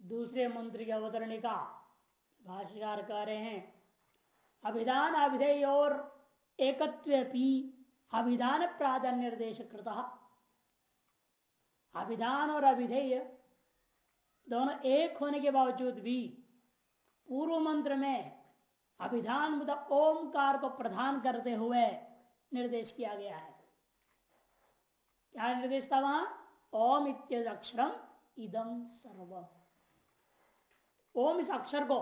दूसरे मंत्र की अवतरणिका भाष्यकार कह रहे हैं, अभिधान अभिधेय और एकत्व अभिधान प्राधान्य निर्देश कृत अभिधान और अभिधेय दोनों एक होने के बावजूद भी पूर्व मंत्र में अभिधान मतलब ओमकार को प्रधान करते हुए निर्देश किया गया है। क्या निर्देश था वहाँ? ओम इत्यक्षरम इदम सर्वम। ओम इस अक्षर को।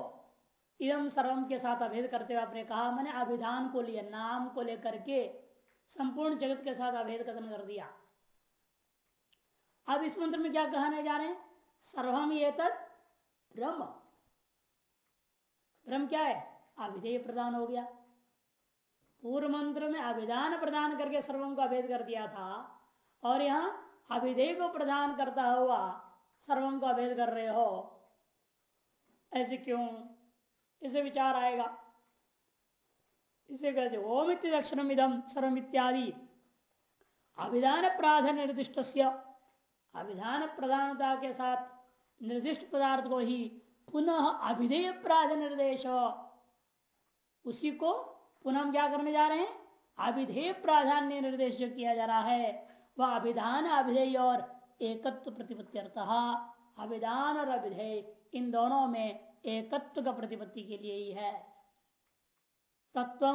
इदम सर्वम के साथ अभेद करते हुए आपने कहा, मैंने अभिधान को लिया, नाम को लेकर के संपूर्ण जगत के साथ अभेद कथन कर दिया। अब इस मंत्र में क्या कहने जा रहे हैं? सर्वम ये ब्रह्म। ब्रह्म क्या है? अभिधेय प्रदान हो गया। पूर्व मंत्र में अभिधान प्रदान करके सर्वम को अभेद कर दिया था, और यहाँ अभिधेय को प्रदान करता हुआ सर्वम को अभेद कर रहे हो। ऐसे क्यों? इसे विचार आएगा। इसे कहते ओम इत्यक्षरम इदम सर्वम इत्यादि। अभिधान प्राधान निर्दिष्ट अभिधान प्रधानता के साथ निर्दिष्ट पदार्थ को ही पुनः अभिधेय प्राधान निर्देश। उसी को पुनः हम क्या करने जा रहे हैं? अभिधेय प्राधान्य निर्देश जो किया जा रहा है, वह अभिधान अभिधेय और एकत्व प्रतिपत्ति अभिधान और अभिधेय इन दोनों में एकत्व का प्रतिपत्ति के लिए ही है। तत्व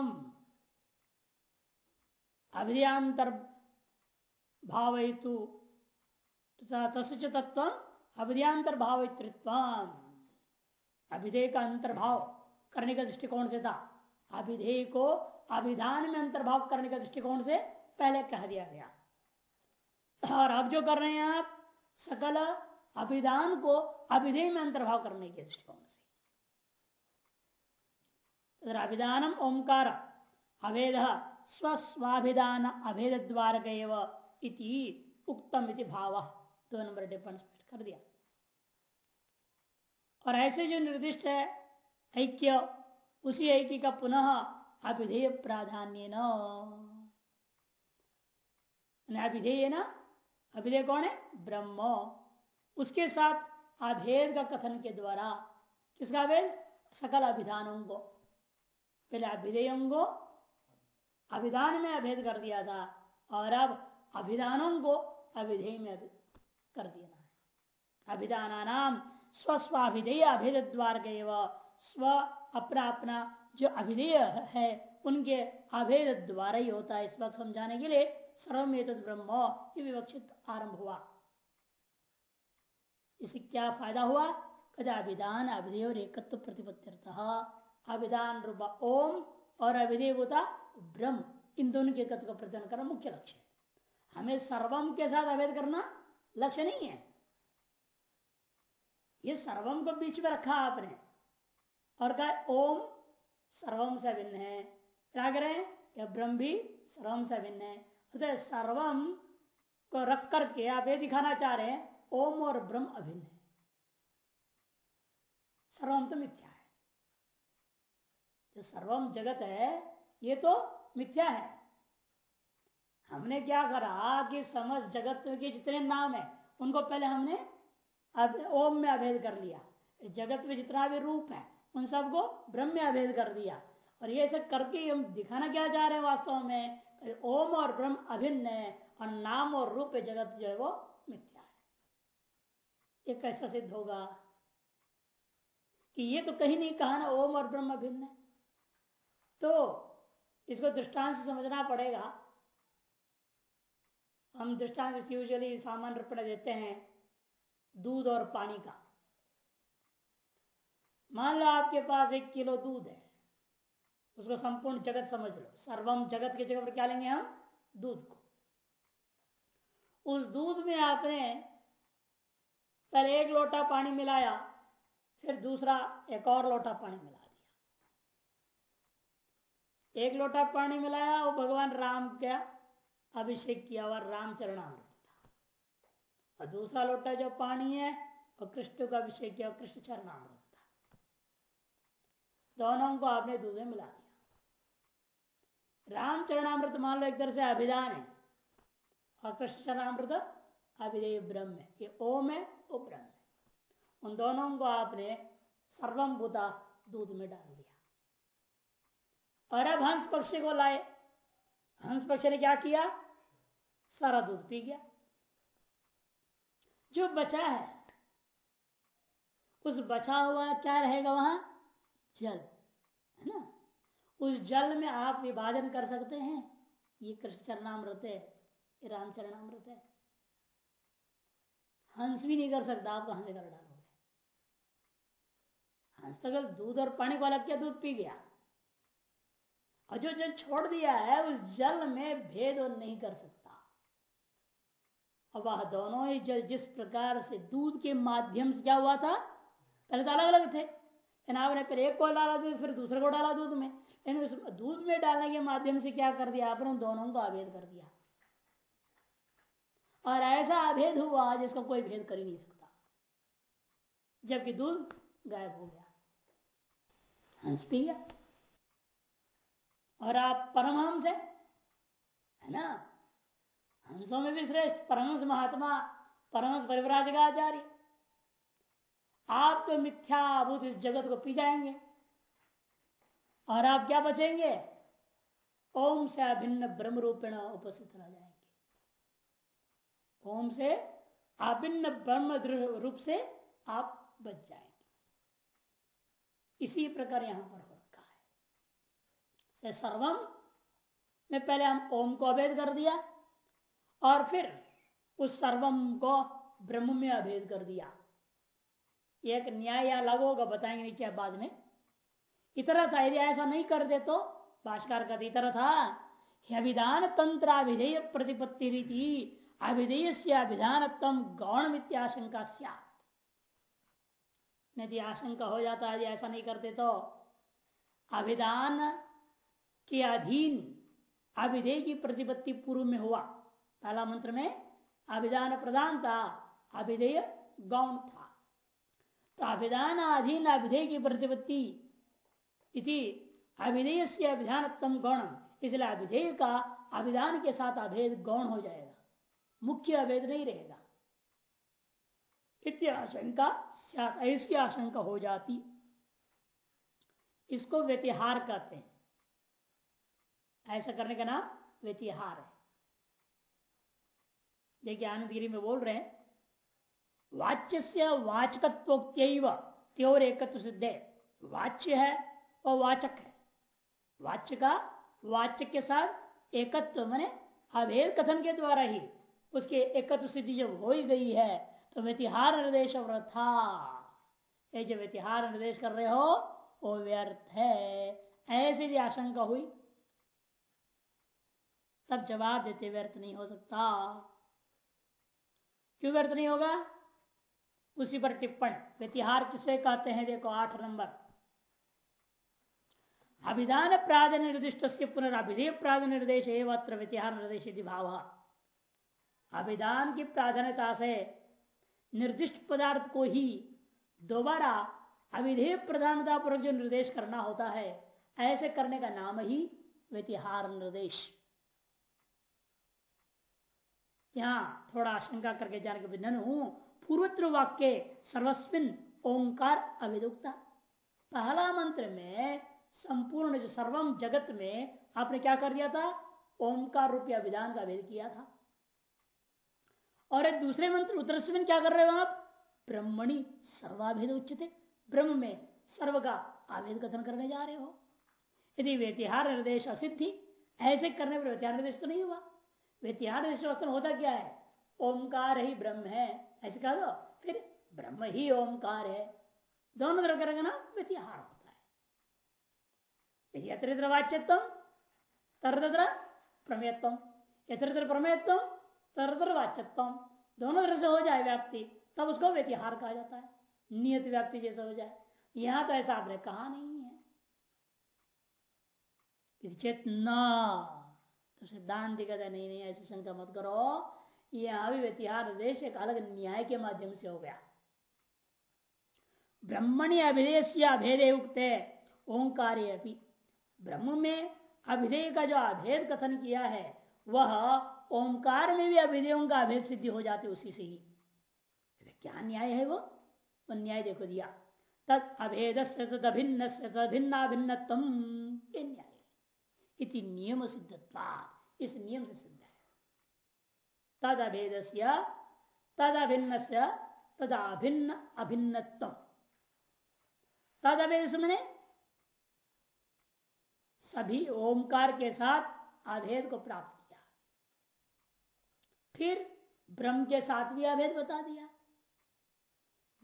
अभिधयांतर भावयतु, तथा तत्व अभिधयांतर भावित्व अभिधेय का अंतर्भाव करने का दृष्टिकोण से था। अभिधेय को अभिधान में अंतर्भाव करने का दृष्टिकोण से पहले कह दिया गया। और अब जो कर रहे हैं आप, सकल अभिधान को अभिधेय में अंतर्भाव करने के दृष्टिकोण से। अभिधानम ओंकार। अभेद स्वस्वाभिधान अभेद द्वार इति उक्तम इति भाव। दो नंबर टिप्पण कर दिया। और ऐसे जो निर्दिष्ट है ऐक्य, उसी ऐक्य का पुनः अभिधेय प्राधान्य न अभिधेय ना अभिधेय कौन है? ब्रह्म। उसके साथ अभेद का कथन के द्वारा किसका अभेद? सकल अभिधानों को। पहले अभिधेयों को अभिधान में अभेद कर दिया था और अब अभिधानों को अभिधेय में कर दिया है अभिधान नाम स्वस्वाभिधेय अभेद द्वार के स्व अपना अपना जो अभिधेय है उनके अभेद द्वारा ही होता है इस बात समझाने के लिए सर्वमेत ब्रह्म ये विवक्षित आरंभ हुआ इसे क्या फ़ायदा हुआ कदा अभिधान अभिधेय और एकत्व प्रतिपत्ति अभिधान रूप ओम और अभिधेय होता ब्रह्म, इन दोनों के तत्व का प्रतिदान करना मुख्य लक्ष्य है। हमें सर्वम के साथ अभेद करना लक्ष्य नहीं है। ये सर्वम को बीच में रखा आपने और कहा ओम सर्वम से भिन्न है। क्या करें यह ब्रह्म भी सर्वम से भिन्न है। तो सर्वम को रख करके आप ये दिखाना चाह रहे हैं, ओम और ब्रह्म अभिन्न है। सर्वम तो मिथ्या जो सर्वम जगत है, ये तो मिथ्या है। हमने क्या करा कि समस्त जगत के जितने नाम है, उनको पहले हमने ओम में अभेद कर लिया। जगत में जितना भी रूप है, उन सबको ब्रह्म में अभेद कर दिया। और ये सब करके हम दिखाना क्या चाह रहे हैं वास्तव में? ओम और ब्रह्म अभिन्न है और नाम और रूप जगत जो है वो मिथ्या है। ये कैसा सिद्ध होगा? कि ये तो कहीं नहीं कहा ना, ओम और ब्रह्म अभिन्न है। तो इसको दृष्टांत से समझना पड़ेगा। हम दृष्टांत यूजली सामान्य रूप में देते हैं, दूध और पानी का। मान लो आपके पास एक किलो दूध है, उसको संपूर्ण जगत समझ लो। सर्वम जगत के जगह पर क्या लेंगे हम? दूध को। उस दूध में आपने पहले एक लोटा पानी मिलाया, फिर दूसरा एक और लोटा पानी मिला। एक लोटा पानी मिलाया, वो भगवान राम का अभिषेक किया हुआ रामचरणामृत और दूसरा लोटा जो पानी है, वो कृष्ण का अभिषेक किया कृष्ण चरणामृत था। दोनों को आपने दूध में मिला दिया। राम चरणामृत मान लो एक तरह से अभिधान है, और कृष्ण चरणामृत अभिधेय ब्रह्म है। ये ओम है, वो ब्रह्म है। उन दोनों को आपने सर्वम बुता दूध में डाल दिया। और अब हंस पक्षी को लाए। हंस पक्षी ने क्या किया? सारा दूध पी गया। जो बचा है, उस बचा हुआ क्या रहेगा वहाँ? जल, है ना? उस जल में आप विभाजन कर सकते हैं। ये कृष्ण चरणामृत है, ये रामचरणामृत है। हंस भी नहीं कर सकता, आप कहाँ से कर डालोगे। हंस तो दूध और पानी को अलग किया, दूध पी गया। और जो जल छोड़ दिया है, उस जल में भेद नहीं कर सकता। अब वह दोनों ही जल जिस प्रकार से दूध के माध्यम से क्या हुआ था? पहले तो अलग अलग थे आपने फिर एक को डाला दूध, फिर दूसरे को डाला दूध में। लेकिन उस दूध में डालने के माध्यम से क्या कर दिया आपने? दोनों को अभेद कर दिया। और ऐसा अभेद हुआ जिसका कोई भेद कर ही नहीं सकता। जबकि दूध गायब हो गया। हंस पी गया और आप परमहंस है है ना? हंसों में भी श्रेष्ठ, परमहंस महात्मा, परमहंस परिवराज का आचार्य आप तो मिथ्याभूत इस जगत को पी जाएँगे। और आप क्या बचेंगे? ओम से अभिन्न ब्रह्म रूपेण उपस्थित रह जाएँगे। ओम से अभिन्न ब्रह्म रूप से आप बच जाएँगे। इसी प्रकार यहाँ पर हो। है सर्वम। में पहले हम ओम को अभेद कर दिया और फिर उस सर्वम को ब्रह्म में अभेद कर दिया। एक न्याय या लागू होगा, बताएँगे नीचे बाद में। इतर था, यदि ऐसा नहीं कर दे तो भाषकार का इतर था अभिधान तंत्राभिधेय प्रतिपत्ति रीति अभिधेय से अभिधान गौण मित्याशंका यदि आशंका हो जाता है ऐसा नहीं करते तो अभिधान के अधीन अभिधेय की प्रतिपत्ति पूर्व में हुआ। पहला मंत्र में अभिधान प्रधान था, अभिधेय गौण था। तो अभिधान अधीन अभिधेय की प्रतिपत्ति इति अभिधेय से अभिधान गौणम इसलिए अभिधेय का अभिधान के साथ अभेद गौण हो जाएगा। मुख्य अभेद नहीं रहेगा। आशंका ऐसी आशंका हो जाती। इसको व्यतिहार कहते हैं। ऐसा करने का नाम व्यतिहार है। देखिए आनंद गिरी में बोल रहे हैं वाच्य से वाचकत्वोक्त्यव त्योर एकत्व सिद्ध। है वाच्य है और वाचक है। वाच्य का वाच्य के साथ एकत्व, मैंने अभेद कथन के द्वारा ही उसके एकत्व सिद्धि जब हो ही गई है तो व्यतिहार निर्देश व्रथा ये जो व्यतिहार निर्देश कर रहे हो, वो व्यर्थ है। ऐसी भी आशंका हुई। तब जवाब देते व्यर्थ नहीं हो सकता। क्यों व्यर्थ नहीं होगा? उसी पर टिप्पण। व्यतिहार किसे कहते हैं? देखो, आठ नंबर। अभिधान प्राध निर्दिष्ट से पुनर्भिधेय प्राध निर्देश एवं व्यतिहार निर्देश भाव। अभिधान की प्राधान्यता से निर्दिष्ट पदार्थ को ही दोबारा अविधेय प्रधानता पूर्वक जो निर्देश करना होता है, ऐसे करने का नाम ही व्यतिहार निर्देश। यहाँ थोड़ा आशंका करके जाने के ननु, पूर्वत्र वाक्य सर्वस्विन ओंकार अविदुक्ता। पहला मंत्र में संपूर्ण जो सर्वम जगत में आपने क्या कर दिया था? ओंकार रूपया विधान का भेद किया था। और एक दूसरे मंत्र उत्तर क्या कर रहे हो आप? ब्रह्मणि सर्वाभेद उच्चते ब्रह्म में सर्व का आभेद कथन करने जा रहे हो। यदि व्यतिहार निर्देश असिद्धि, ऐसे करने पर व्यतिहार निर्देश तो नहीं हुआ। व्यतिहार निर्देश होता क्या है? ओमकार ही ब्रह्म है। ऐसे कह दो। फिर ब्रह्म ही ओमकार है। दोनों तरह करेंगे ना व्यतिहार होता है। यत्र वाच्यत्व तरत्र प्रमेयत्व यत्र प्रमेयत्व तरतर वाच्यत्व दोनों तरह से हो जाए व्याप्ति, तब उसको व्यतिहार कहा जाता है। नियत व्याप्ति जैसा हो जाए। यहाँ तो ऐसा आपने कहा नहीं है। चेत न तो सिद्धांत कहता नहीं नहीं, ऐसी शंका मत करो। यहाँ भी व्यतिहार देश एक अलग न्याय के माध्यम से हो गया। ब्रह्मणी अभिदेश अभेदे उक्त, ओंकार ब्रह्म में अभिधेय का जो अभेद कथन किया है, वह ओंकार में भी अभिधेयों का अभेद सिद्धि हो जाती उसी से ही। क्या न्याय है वो? वो न्याय देखो दिया। तद अभेद से तद अभिन्न से तद भिन्ना भिन्नतम न्याय। इति नियम सिद्धत्वा इस नियम से सिद्ध है। तद अभेद तद अभिन्न से तद अभिन्न अभिन्नतम तद अभेद मैंने सभी ओमकार के साथ अभेद को प्राप्त किया। फिर ब्रह्म के साथ भी अभेद बता दिया।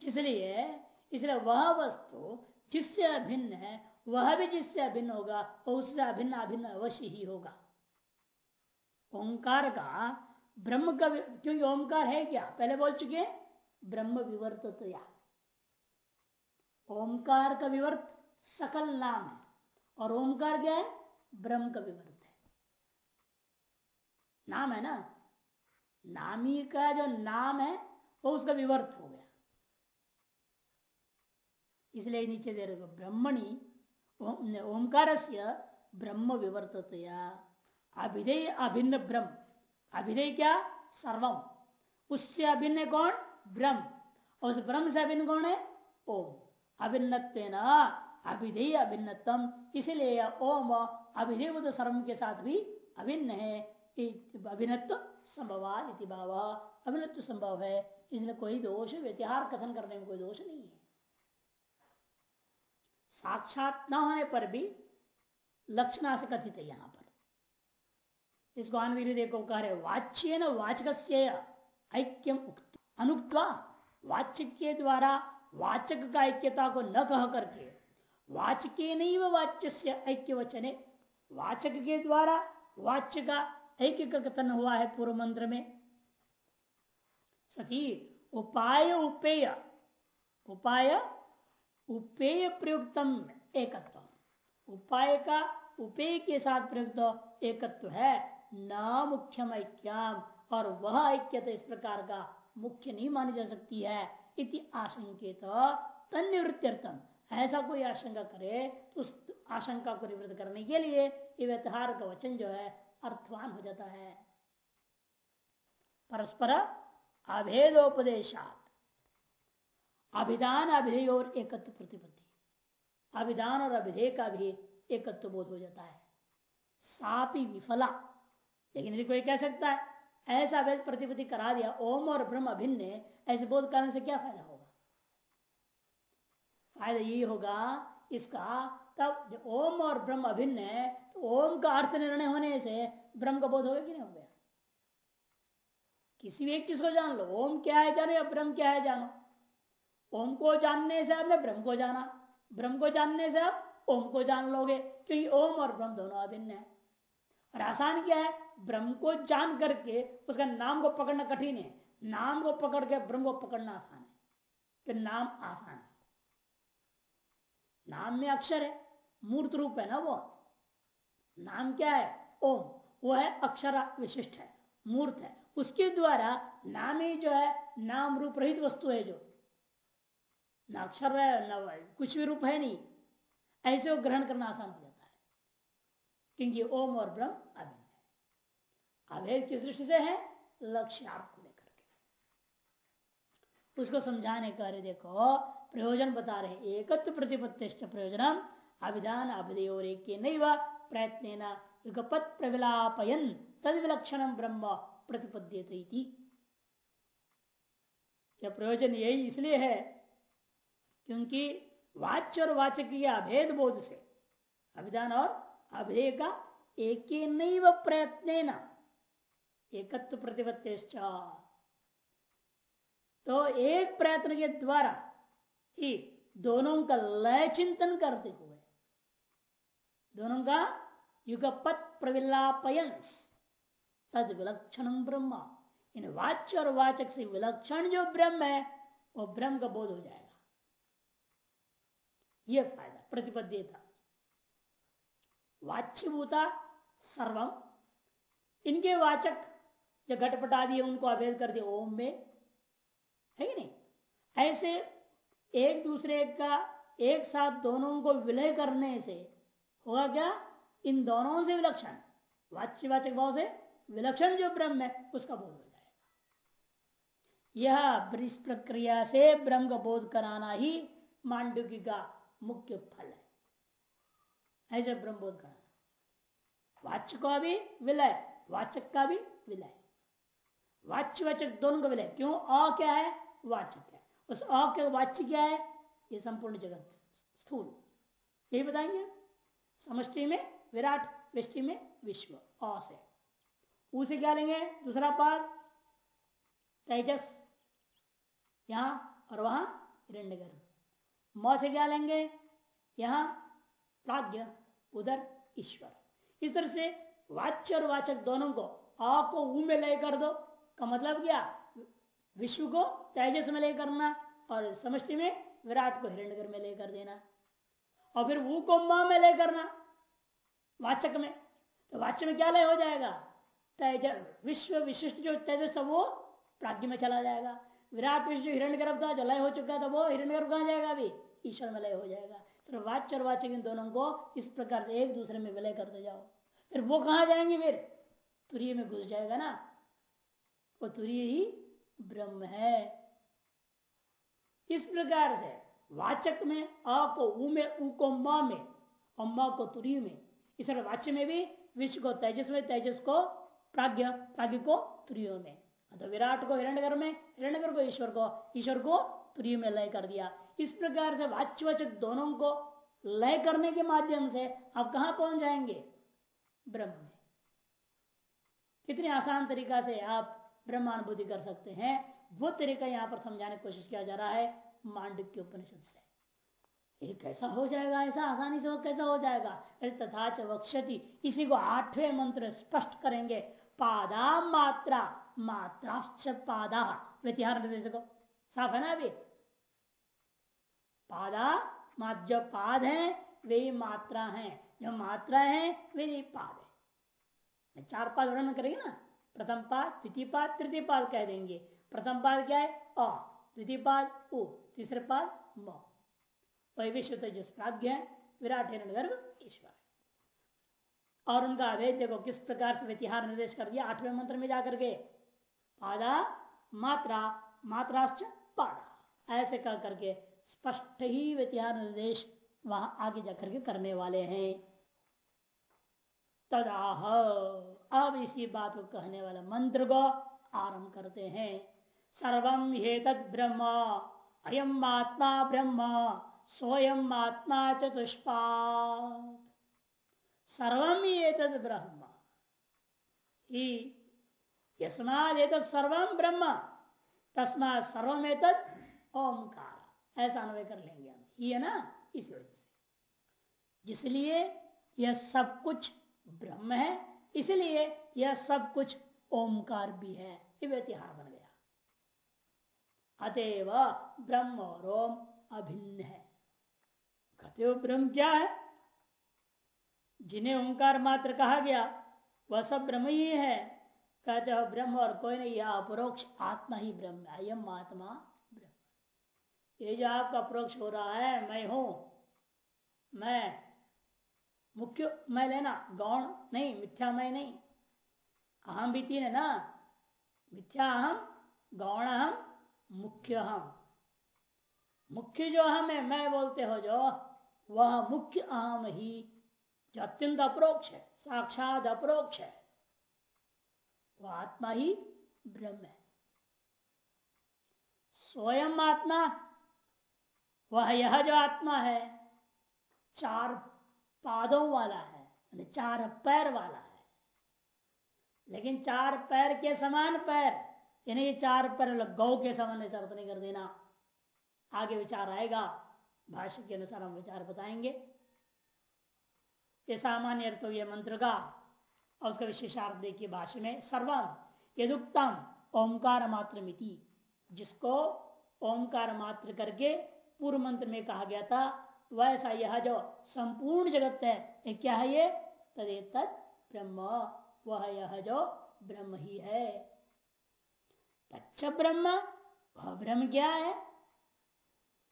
इसलिए इसलिए वह वस्तु जिससे अभिन्न है वह भी जिससे अभिन्न होगा वो उससे अभिन्न अभिन्न अवश्य ही होगा। ओंकार का ब्रह्म का क्योंकि ओंकार है क्या? पहले बोल चुके ब्रह्म विवर्त तो या। ओंकार का विवर्त सकल नाम है, और ओंकार क्या है? ब्रह्म का विवर्त है। नाम है ना? नामी का जो नाम है, वो उसका विवर्त हो गया। इसलिए नीचे दे रहे ब्रह्मणी ओंकार से ब्रह्म विवर्ततया अभिधेय अभिन्न ब्रह्म अभिधेय क्या? सर्वम। उससे अभिन्न कौन? ब्रह्म। उस ब्रह्म से अभिन्न कौन है? ओम। अभिन्न अभिधेय अभिन्नतम इसलिए ओम अभिधेय तो सर्व के साथ भी अभिन्न है। अभिन्नत्व संभवाद भाव। अभिन्नत्व संभव है। इसलिए कोई दोष, व्यतिहार कथन करने में कोई दोष नहीं है। साक्षात न होने पर भी लक्षणा से कथित है यहाँ पर। इसको आनवीर देखो कह रहे, वाच्य न वाचक ऐक्यम अनुक्ता वाच्य के द्वारा वाचक का ऐक्यता को न कह करके, वाचके नहीं वाच्य से ऐक्य वचने वाचक के द्वारा वाच्य का ऐक्य का कथन हुआ है पूर्व मंत्र में। सती उपाय उपेय, उपाय उपेय प्रयुक्तम एकत्व उपाय का उपेय के साथ प्रयुक्त एकत्व है, न मुख्यम ऐक्याम और वह ऐक्य इस प्रकार का मुख्य नहीं मानी जा सकती है, इति आशंकित तनिवृत्त्यर्थम ऐसा कोई आशंका करे तो उस आशंका को निवृत्त करने के लिए व्यवहार का वचन जो है, अर्थवान हो जाता है। परस्पर अभेदोपदेशात। अभिधान अभिधेय और एकत्व प्रतिपत्ति। अभिधान और अभिधेय का भी एकत्व बोध हो जाता है। सापी विफला। लेकिन यदि कोई कह सकता है, ऐसा वेद प्रतिपत्ति करा दिया, ओम और ब्रह्म अभिन्न ऐसे बोध करने से क्या फ़ायदा होगा? फ़ायदा यही होगा, इसका तब जब ओम और ब्रह्म अभिन्न है तो ओम का अर्थ निर्णय होने से ब्रह्म का बोध होगा कि नहीं हो गया? किसी भी एक चीज़ को जान लो, ओम क्या है जानो या ब्रह्म क्या है जानो। ओम को जानने से आपने ब्रह्म को जाना। ब्रह्म को जानने से आप ओम को जान लोगे, क्योंकि ओम और ब्रह्म दोनों अभिन्न है। और आसान क्या है? ब्रह्म को जान करके उसका नाम को पकड़ना कठिन है। नाम को पकड़ के ब्रह्म को पकड़ना आसान है। कि नाम आसान है। नाम में अक्षर है। मूर्त रूप है ना वो? नाम क्या है? ओम। वो है अक्षर विशिष्ट है। मूर्त है। उसके द्वारा नाम ही जो है, नाम रूप रहित वस्तु है जो। न अक्षर है, न कुछ भी रूप है नहीं। ऐसे ग्रहण करना आसान हो जाता है। क्योंकि ओम और ब्रह्म अभिन्न है। अभेद किस दृष्टि से है? लक्ष्यार्थ को लेकर के। उसको समझाने का देखो, प्रयोजन बता रहे एकत्व प्रतिपत्ति प्रयोजन अभिधान अभिधेय और एक नहीं प्रयत्न युगपत प्रविलापयन तद विलक्षण ब्रह्म प्रतिपद्यते प्रयोजन यही इसलिए है क्योंकि वाच्य और वाचक की अभेद बोध से, अभिधान और अभेद का एक नहीं प्रयत्न एकत्व प्रतिपत्ति तो एक प्रयत्न के द्वारा ही दोनों का लय चिंतन करते हुए, दोनों का युगपत प्रविलापयन तद विलक्षण ब्रह्म। इन वाच्य और वाचक से विलक्षण जो ब्रह्म है, वो ब्रह्म का बोध हो जाएगा। यह फ़ायदा प्रतिपद्यता वाच्यभूता सर्वम इनके वाचक जो घटपटा दिए उनको अभेद कर दिया, ओम में। है कि नहीं? ऐसे एक दूसरे का, एक साथ दोनों को विलय करने से होगा क्या? इन दोनों से विलक्षण। वाच्यवाचक भाव से विलक्षण जो ब्रह्म है, उसका बोध हो जाएगा। यह इस प्रक्रिया से ब्रह्म बोध कराना ही मांडुकी का मुख्य फल है। ऐसे ब्रह्म बोध कराना वाच्य का भी विलय, वाचक का भी विलय। वाच्य वाचक दोनों का विलय। क्यों? अ क्या है? वाचक है। उस अ के वाच्य क्या है? ये संपूर्ण जगत स्थूल। यही बताएँगे। समष्टि में विराट, वृष्टि में विश्व, अ से। उसे क्या लेंगे? दूसरा पाद, तेजस। यहाँ और वहाँ हिरण्यगर्भ। म से क्या लेंगे? यहाँ प्राज्ञ, उधर ईश्वर। इस तरह से वाच्य और वाचक दोनों को आ को ऊ में लय कर दो। का मतलब क्या? विश्व को तेजस में ले करना और समष्टि में विराट को हिरण्यगर में ले कर देना। और फिर वो को माँ में ले करना, वाचक में। तो वाच्य में क्या लय हो जाएगा? तेजस विश्व विशिष्ट जो तेजस वो प्राज्ञ में चला जाएगा। विराट विश्व जो हिरण गर्भ था, जो लय हो चुका था, वो हिरण गर्भ कहा जाएगा अभी? ईश्वर में लय हो जाएगा। सिर्फ़ वाच्य और वाचक इन दोनों को इस प्रकार से एक दूसरे में विलय करते जाओ। फिर वो कहा जाएँगे फिर? तुरीय में घुस जाएगा ना? वो तुरीय ही ब्रह्म है। इस प्रकार से वाचक में अ को उ में उ को म में, और म को तुरीय में, इस वाच्य में भी विश्व को तेजस में तेजस को प्राज्ञ प्राज्ञ को तुरीय में। तो विराट को हिरण्य हिरण्यगर में हिरण्य हिरण्यगर को, ईश्वर को ईश्वर को तुरीय में लय कर दिया। इस प्रकार से वाच्यवचक दोनों को लय करने के माध्यम से आप कहा पहुँच जाएँगे? ब्रह्म में। कितने आसान तरीका से आप ब्रह्मानुभूति कर सकते हैं। वो तरीका यहाँ पर समझाने की कोशिश किया जा रहा है मांडव के उपनिषद से। ये कैसा हो जाएगा? ऐसा आसानी से वो कैसा हो जाएगा? अरे तथा इसी को आठवें मंत्र स्पष्ट करेंगे। पादा मात्रा मात्राश्च पादा। व्यतिहार निर्देश को साफ़ है ना अभी पादा मात जो पाद है, वे मात्रा है। जो मात्रा है, वे पाद है। चार पाद वर्णन करेंगे ना? प्रथम पाद, द्वितीय पाद, तृतीय पाद कह देंगे। प्रथम पाद क्या है? अ। द्वितीय पाद, उ। तीसरे पाद, म। विश्व तेजस प्राग्ञ है, विराट गर्भ ईश्वर और उनका अभेद देखो, किस प्रकार से व्यतिहार निर्देश कर दिया? आठवें मंत्र में जाकर के। पादा, मात्रा, मात्राश्च पादा। ऐसे कर करके स्पष्ट ही व्यतिहार निर्देश वहाँ आगे जाकर के करने वाले हैं। तदाह, अब इसी बात को कहने वाला मंत्र को आरंभ करते हैं। सर्वम हे तद ब्रह्म अयम आत्मा ब्रह्म स्वयं आत्मा चतुष्पा सर्वम ये तद ब्रह्म। यस्माद सर्वम ब्रह्म। तस्मा सर्वम ओंकार। ऐसा अनुभव कर लेंगे हम। ये है ना? इस वजह से। जिसलिए यह सब कुछ ब्रह्म है, इसलिए यह सब कुछ ओंकार भी है। ये व्यतिहार बन गया। अतएव ब्रह्म और ओम अभिन्न है। कहते हो ब्रह्म क्या है? जिन्हें ओंकार मात्र कहा गया, वह सब ब्रह्म ही है। कहते हो ब्रह्म और कोई नहीं, यह अपरोक्ष आत्मा ही ब्रह्म अयम आत्मा ब्रह्म। ये जो आपका अपरोक्ष हो रहा है, मैं हूँ, मैं मुख्य, मैं लेना, गौण नहीं, मिथ्या मैं नहीं। अहम भी तीन है ना? मिथ्या अहम गौण अहम मुख्य अहम मुख्य जो अहम है, मैं बोलते हो जो, वह मुख्य अहम ही, जो अत्यंत अप्रोक्ष है, साक्षात अप्रोक्ष है। वह आत्मा ही ब्रह्म है। स्वयं आत्मा, वह यह जो आत्मा है, चार पादों वाला है चार पैर वाला है। लेकिन चार पैर के समान पैर, यानी ये चार पैर गौ के समान अर्थ नहीं कर देना। आगे विचार आएगा, भाष्य के अनुसार हम विचार बताएँगे। ये सामान्य अर्थ हो मंत्र का और उसका विशेषार्थ देखिए भाष्य में सर्वम यदुक्तम ओंकार मात्र मिति जिसको ओंकार मात्र करके पूर्व मंत्र में कहा गया था, वैसा यह जो संपूर्ण जगत है, ये क्या है ये? तदे तद ब्रह्म, वह यह जो ब्रह्म ही है। अच्छा ब्रह्म, वह ब्रह्म क्या है?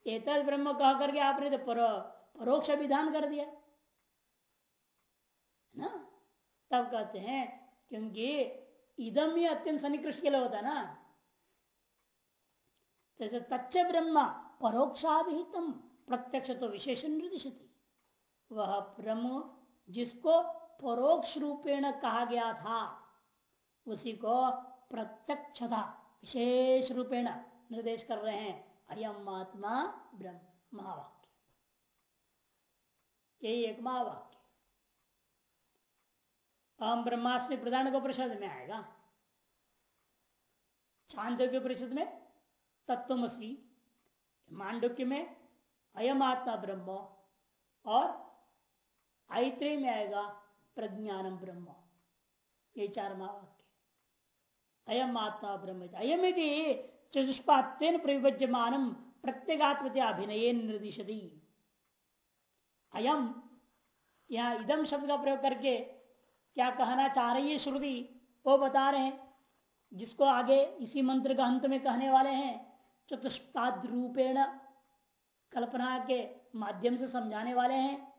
एतद ब्रह्म कह करके आपने तो परोक्ष विधान कर दिया ना तब कहते हैं क्योंकि इदम ही अत्यंत सन्निकृष्ट के लिए होता है ना। जैसे तच्च ब्रह्म परोक्षाभिहितम, प्रत्यक्ष तो विशेष निर्दिशति वह ब्रह्म जिसको परोक्ष रूपेण कहा गया था, उसी को प्रत्यक्षता विशेष रूपेण निर्देश कर रहे हैं। अयम आत्मा ब्रह्म, महावाक्य। यही एक महावाक्य। अहम ब्रह्मास्मि प्रधान को परिषद में आएगा। चांदोग्य परिषद में तत्वमसी मांडुक्य में अयम आत्मा ब्रह्म और आयत्रे में आएगा प्रज्ञानम ब्रह्म। ये चार महावाक्य। अयम आत्मा ब्रह्म अयम यदि चतुष्पात्यन प्रविभज्यमान अभिनय निर्दिशति। अयम, यहाँ इदम शब्द का प्रयोग करके क्या कहना चाह रही है श्रुति? वो बता रहे हैं। जिसको आगे इसी मंत्र का अंत में कहने वाले हैं चतुष्पाद रूपेण कल्पना के माध्यम से समझाने वाले हैं।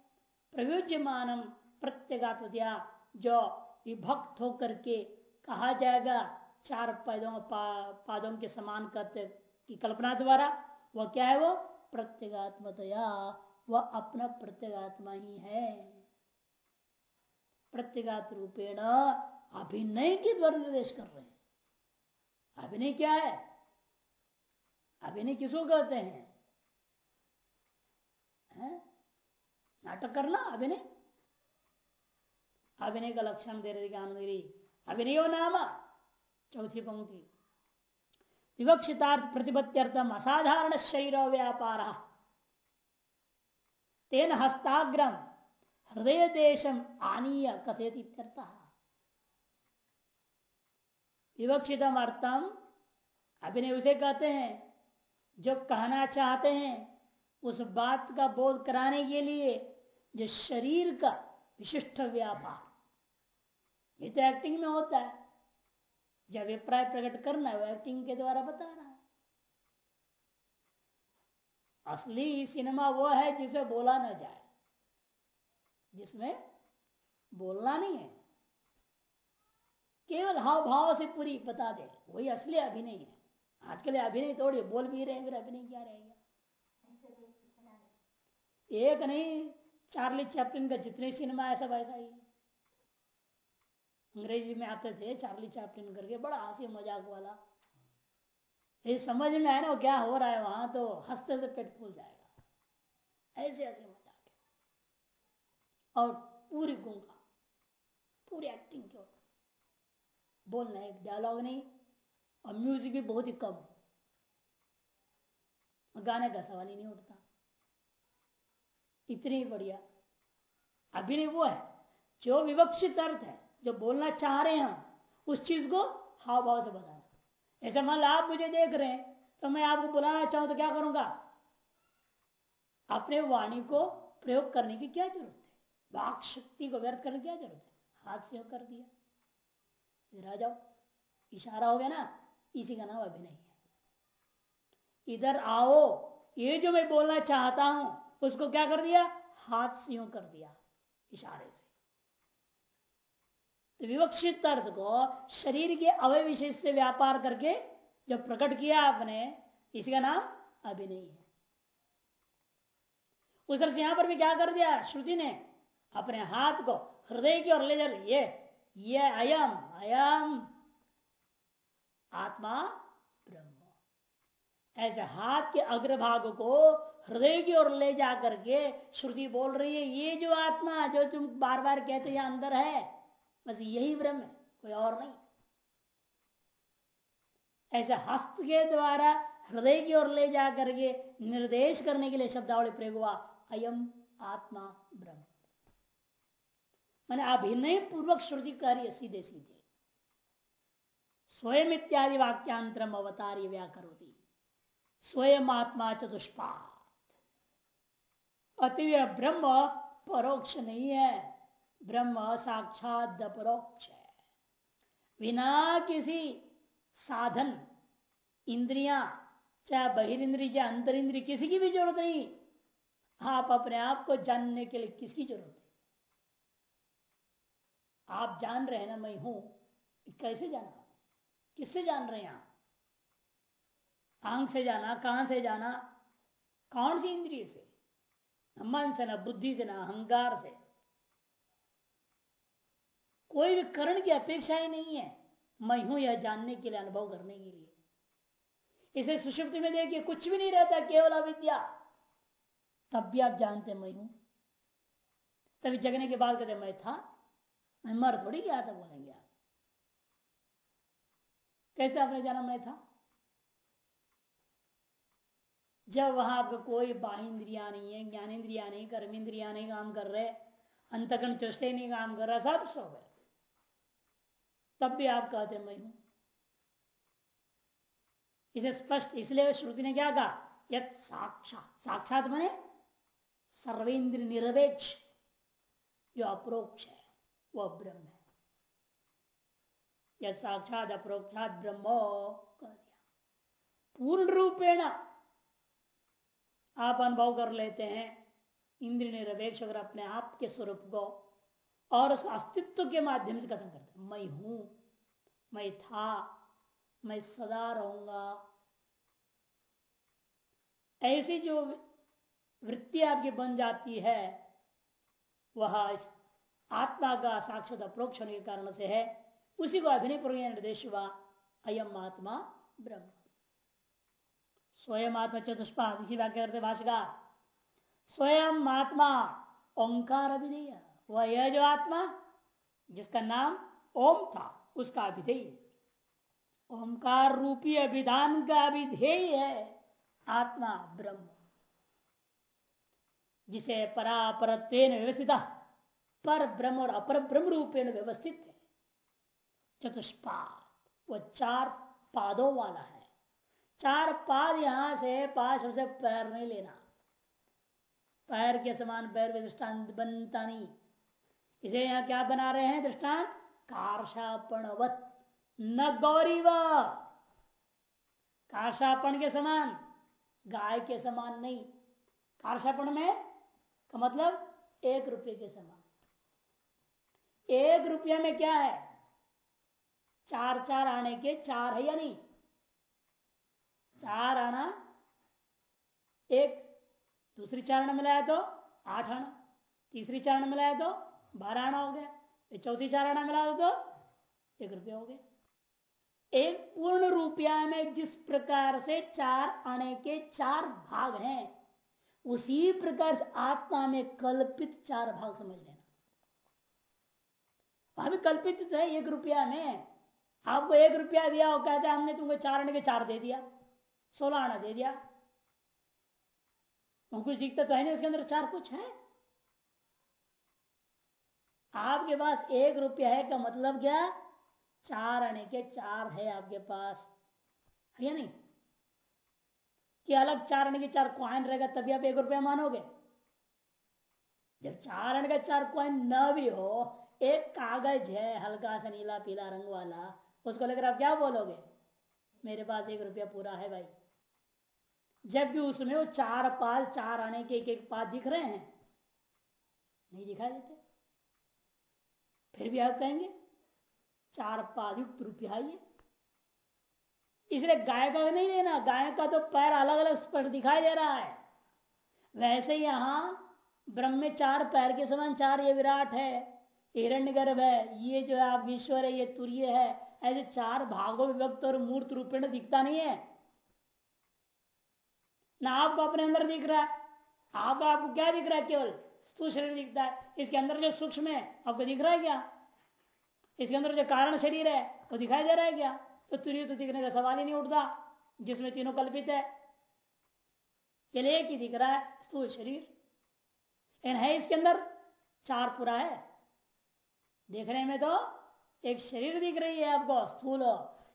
प्रयोज्यमानम प्रत्येगात्मतया जो विभक्त होकर के कहा जाएगा चार पदों पा, पादों के समान करते की कल्पना द्वारा वह क्या है वो? प्रत्येगात्मतया वह अपना प्रत्येगात्मा ही है। प्रत्येगात रूपेण अभिनय के द्वारा निर्देश कर रहे हैं। अभिनय क्या है? अभिनय किसको कहते हैं? है? नाटक करना, अभिनय? अभिनय का लक्षण दे रहे दे अभिनय नाम, चौथी पंक्ति। विवक्षितार्थ प्रतिपत्त्यर्थम असाधारण शरीर व्यापार तेन हस्ताग्रम। हृदय देशम आनीय कथित करता विवक्षितम अर्थम अभिनय, उसे कहते हैं, जो कहना चाहते हैं, उस बात का बोध कराने के लिए जो शरीर का विशिष्ट व्यापार। ये तो एक्टिंग में होता है। जब अभिप्राय प्रकट करना है वो एक्टिंग के द्वारा बता रहा है। असली सिनेमा वो है जिसे बोला ना जाए। जिसमें बोलना नहीं है। केवल हाव भाव से पूरी बता दे। वही असली अभिनय है। आज के लिए अभिनय थोड़ी बोल भी रहे फिर अभिनय क्या रहेगा? एक नहीं, चार्ली चैपलिन का जितने सिनेमा है, सब ऐसा ही अंग्रेज़ी में आते थे, चार्ली चैपलिन करके, बड़ा हँसी मज़ाक वाला। ये समझ में आए ना क्या हो रहा है, वहाँ तो हँसते से पेट फूल जाएगा। ऐसे ऐसे और पूरी गुंगा पूरी एक्टिंग क्यों बोलना एक डायलॉग नहीं, और म्यूज़िक भी बहुत ही कम। गाने का सवाल ही नहीं उठता। इतनी बढ़िया। अभिनय वो है, जो विवक्षित अर्थ है, जो बोलना चाह रहे हैं, उस चीज़ को हाव भाव से बताना। ऐसा मान लो आप मुझे देख रहे हैं तो मैं आपको बुलाना चाहूँ तो क्या करूँगा? अपने वाणी को प्रयोग करने की क्या ज़रूरत है? वाक शक्ति को व्यर्थ करने क्या ज़रूरत है? हाथ से कर दिया। इधर आ जाओ। इशारा हो गया ना? इसी का नाम अभिनय है। इधर आओ। ये जो मैं बोलना चाहता हूँ, उसको क्या कर दिया? हाथ से कर दिया इशारे से। तो विवक्षित अर्थ को शरीर के अवय विशेष से व्यापार करके जो प्रकट किया आपने, इसी का नाम अभिनय है। उस से यहाँ पर भी क्या कर दिया? श्रुति ने अपने हाथ को हृदय की ओर ले जा ये ये अयम अयम। आत्मा ब्रह्म। ऐसे हाथ के अग्रभाग को हृदय की ओर ले जा करके श्रुति बोल रही है, ये जो आत्मा जो तुम बार बार कहते हैं अंदर है। बस यही ब्रह्म है, कोई और नहीं। ऐसे हस्त के द्वारा हृदय की ओर ले जा करके निर्देश करने के लिए शब्दावली प्रयोग हुआ, अयम आत्मा ब्रह्म। मैंने अभिनय पूर्वक श्रुति कार्य सीधे सीधे। स्वयं इत्यादि वाक्यांतरम अवतार्य व्याकरोती। स्वयं आत्मा चतुष्पाद अतिव्य ब्रह्म परोक्ष नहीं है। ब्रह्म साक्षात परोक्ष है। बिना किसी साधन, इंद्रिया, चाहे बहिर्ंद्री, चाहे अंतर इंद्री किसी की भी ज़रूरत नहीं। आप अपने आप को जानने के लिए किसकी ज़रूरत आप जान रहे हैं ना मैं हूँ। कैसे जाना? किससे जान रहे हैं आप? आँख से जाना? कहाँ से जाना? कौन सी इंद्रिय से? मन से, न बुद्धि से, ना अहंकार से। कोई भी करण की अपेक्षा ही नहीं है। मैं हूँ यह जानने के लिए, अनुभव करने के लिए। इसे सुषुप्त में देखिए, कुछ भी नहीं रहता, केवल अविद्या। तब भी आप जानते मैं हूँ। तभी जगने के बाद कहते मैं था। मर थोड़ी गया था बोलेंगे आप कैसे आपने जाना मैं था? जब वहाँ आपका कोई बाहिंद्रिया नहीं है ज्ञानेन्द्रिया नहीं, कर्मेंद्रिया नहीं काम कर रहे अंतकण चुष्टे नहीं काम कर रहा, सब सो गए। तब भी आप कहते मैं हूँ। इसे स्पष्ट इसलिए श्रुति ने क्या कहा? यद साक्षात साक्षात बने सर्वेंद्र निरपेक्ष, जो अप्रोक्ष है। वह ब्रह्म है साक्षात अप्रोक्षात ब्रह्मो कह दिया। पूर्ण रूपेण आप अनुभव कर लेते हैं इंद्र निरपेक्ष अगर अपने आप के स्वरूप को और उस अस्तित्व के माध्यम से कथन करते मैं हूँ, मैं था, मैं सदा रहूँगा। ऐसी जो वृत्ति आपकी बन जाती है, वह आत्मा का साक्षात अप्रोक्ष होने के कारण से है। उसी को अभिनय पूर्व निर्देश हुआ, अयम आत्मा ब्रह्म। स्वयं आत्मा चतुष्पाद इसी वाक्य करते भाषिका स्वयं आत्मा ओंकार अभिधेय। वह यह जो आत्मा, जिसका नाम ओम था, उसका अभिधेय। ओंकार रूपी अभिधान का अभिधेय है, आत्मा ब्रह्म। जिसे परापरत्व व्यवस्थित पर ब्रह्म और अपर ब्रह्म रूपेण व्यवस्थित है। चतुष्पाद, वो चार पादों वाला है। चार पाद यहाँ से पाँच से पैर नहीं लेना। पैर के समान पैर में दृष्टांत बनता नहीं। इसे यहाँ क्या बना रहे हैं दृष्टांत? कार्षापणवत। न गौरी व के समान, गाय के समान नहीं। कार्षापण में का मतलब एक रुपये के समान। एक रुपया में क्या है? चार चार आने के चार है या नहीं? चार आना एक, दूसरी चारण मिलाया तो आठ आना। तीसरी चारण मिलाया तो बारह आना हो गया। चौथी चार आना मिला तो एक रुपया हो गया। एक पूर्ण रुपया में जिस प्रकार से चार आने के चार भाग हैं, उसी प्रकार से आत्मा में कल्पित चार भाग समझ लेना। वहाँ भी कल्पित है, एक रुपया में। आपको एक रुपया दिया वो कहते हमने तुमको चार आने के चार दे दिया, सोलह आना दे दिया। तो कुछ दिखता तो है नहीं, उसके अंदर चार कुछ है। आपके पास एक रुपया है, का मतलब क्या? चार आने के चार है आपके पास। है या नहीं? कि अलग चार आने के चार क्वाइन रहेगा, तभी आप एक रुपया मानोगे। जब चार आने का चार क्वाइन न भी हो एक कागज़ है, हल्का सा नीला पीला रंग वाला, उसको लेकर आप क्या बोलोगे? मेरे पास एक रुपया पूरा है भाई। जबकि उसमें वो चार पाल, चार आने के एक एक पाल दिख रहे हैं, नहीं दिखाई देते। फिर भी आप कहेंगे, चार पाल युक्त रुपया ये। इसलिए गाय का नहीं लेना, गाय का तो पैर अलग अलग स्पष्ट दिखाई दे रहा है। वैसे यहाँ ब्रह्म में चार पैर के समान चार ये विराट है। हिरण्य गर्भ है, ये जो है आप ईश्वर है, ये तुर्य है, ऐसे चार भागों में और मूर्त रूपेण दिखता नहीं है। ना आपको अपने अंदर दिख रहा है आप आपको क्या दिख रहा है, केवल स्थूल शरीर दिखता है। इसके अंदर जो सूक्ष्म है, आपको दिख रहा है क्या? इसके अंदर जो कारण शरीर है, वो दिखाई दे रहा है क्या? तो तुरंत तो दिखने का सवाल ही नहीं उठता, जिसमें तीनों कल्पित है। केवल एक ही दिख रहा है, स्थूल शरीर। है इसके अंदर चार पूरा है। देखने में तो एक शरीर दिख रही है आपको, स्थूल।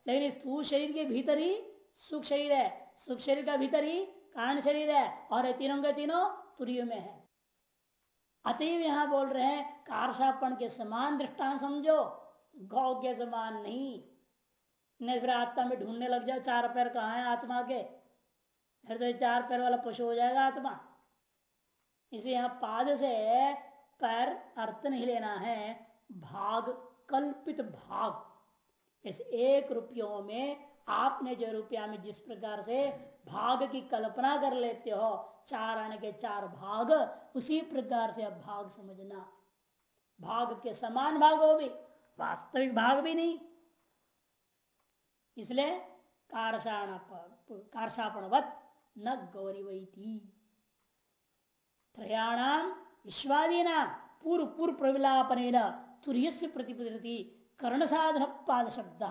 लेकिन स्थूल शरीर के भीतर ही सुख शरीर है। सुख शरीर का भीतर ही कारण शरीर है और तीनों के तीनों तुरय में है। अतएव यहाँ बोल रहे हैं कारसापण के समान दृष्टान समझो गौ के समान नहीं। नहीं फिर आत्मा में ढूँढने लग जाओ, चार पैर कहा है आत्मा के? फिर तो चार पैर वाला पशु हो जाएगा आत्मा। इसे यहाँ पाद से पैर अर्थ नहीं लेना है। भाग, कल्पित भाग। इस एक रुपयों में आपने जो रुपया में जिस प्रकार से भाग की कल्पना कर लेते हो, चार आने के चार भाग, उसी प्रकार से अब भाग समझना। भाग के समान भाग हो भी, वास्तविक भाग भी नहीं। इसलिए कारशापणवत न गौरी वही थी त्रयाणाम विश्वादीना पूर्व पूर्व प्रविलापन तुर्य से प्रतिपति कर्ण साधन पाद शब्द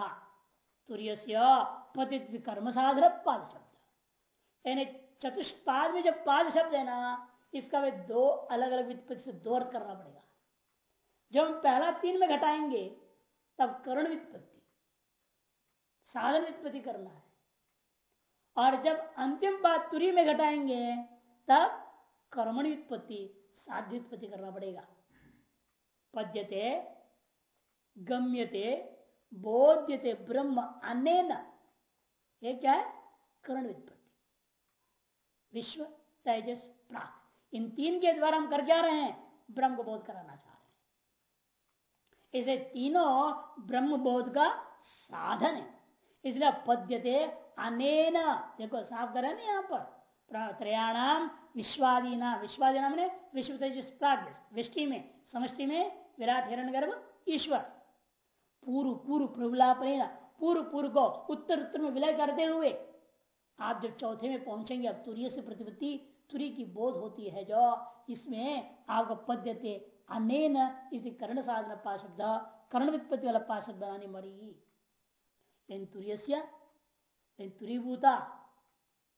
तुर्य कर्म साधन पाद शब्द यानी चतुष्पाद में जब पाद शब्द है ना इसका वे दो अलग अलग वित्पत्ति से दो अर्थ करना पड़ेगा। जब हम पहला तीन में घटाएँगे, तब कर्ण वित्पत्ति साधन वित्पत्ति करना है। और जब अंतिम बात तुरी में घटाएँगे, तब कर्मण व्युत्पत्ति, साध्य उत्पत्ति करना पड़ेगा। पद्यते, गम्यते, बोध्यते ब्रह्म अनेन। ये क्या है? कर्ण व्युत्पत्ति। विश्व, तेजस, प्राक। इन तीन के द्वारा हम कर क्या रहे हैं? ब्रह्म को बोध कराना चाह रहे हैं। इसे तीनों ब्रह्म बोध का साधन है। इसलिए पद्यते अनेन। देखो, साफ़ करें ना यहाँ पर? त्रयाणाम, विश्वादीना। विश्वादीना मैंने विश्व तेजस प्राग वृष्टि में, समष्टि में विराट हिरण गर्भ ईश्वर। पूर्व पूर्व प्रबलापन पूर्व पूर्व को उत्तर उत्तर में विलय करते हुए आप जब चौथे में पहुँचेंगे अब तुरीय से प्रतिपत्ति। तुरी की बोध होती है जो इसमें आपका पद्यते अनेन इस कर्ण साधन पा शब्द कर्ण वित्पत्ति वाला पा शब्द बनानी मरेगी लेकिन तुरीय लेकिन तुरीभूता,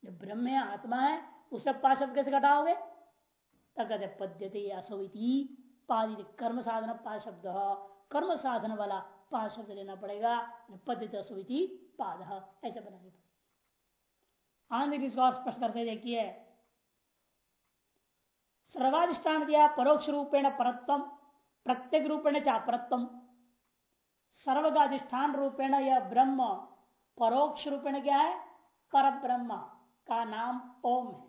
जो ब्रह्म है, आत्मा है, उसे पा शब्द कैसे घटाओगे? कहते पद्यते असोती पादी कर्म साधन पा शब्द कर्म साधन वाला पा शब्द लेना पड़ेगा, पद्यते असोती पाद, ऐसे बनानी पड़ेगी। स्पष्ट करते देखिए, सर्वाधिष्ठान दिया परोक्ष रूपेण परत्व, प्रत्येक रूपेण चा का अधिष्ठान रूपेण यह ब्रह्म, परोक्ष रूपेण क्या है? पर ब्रह्म का नाम ओम है।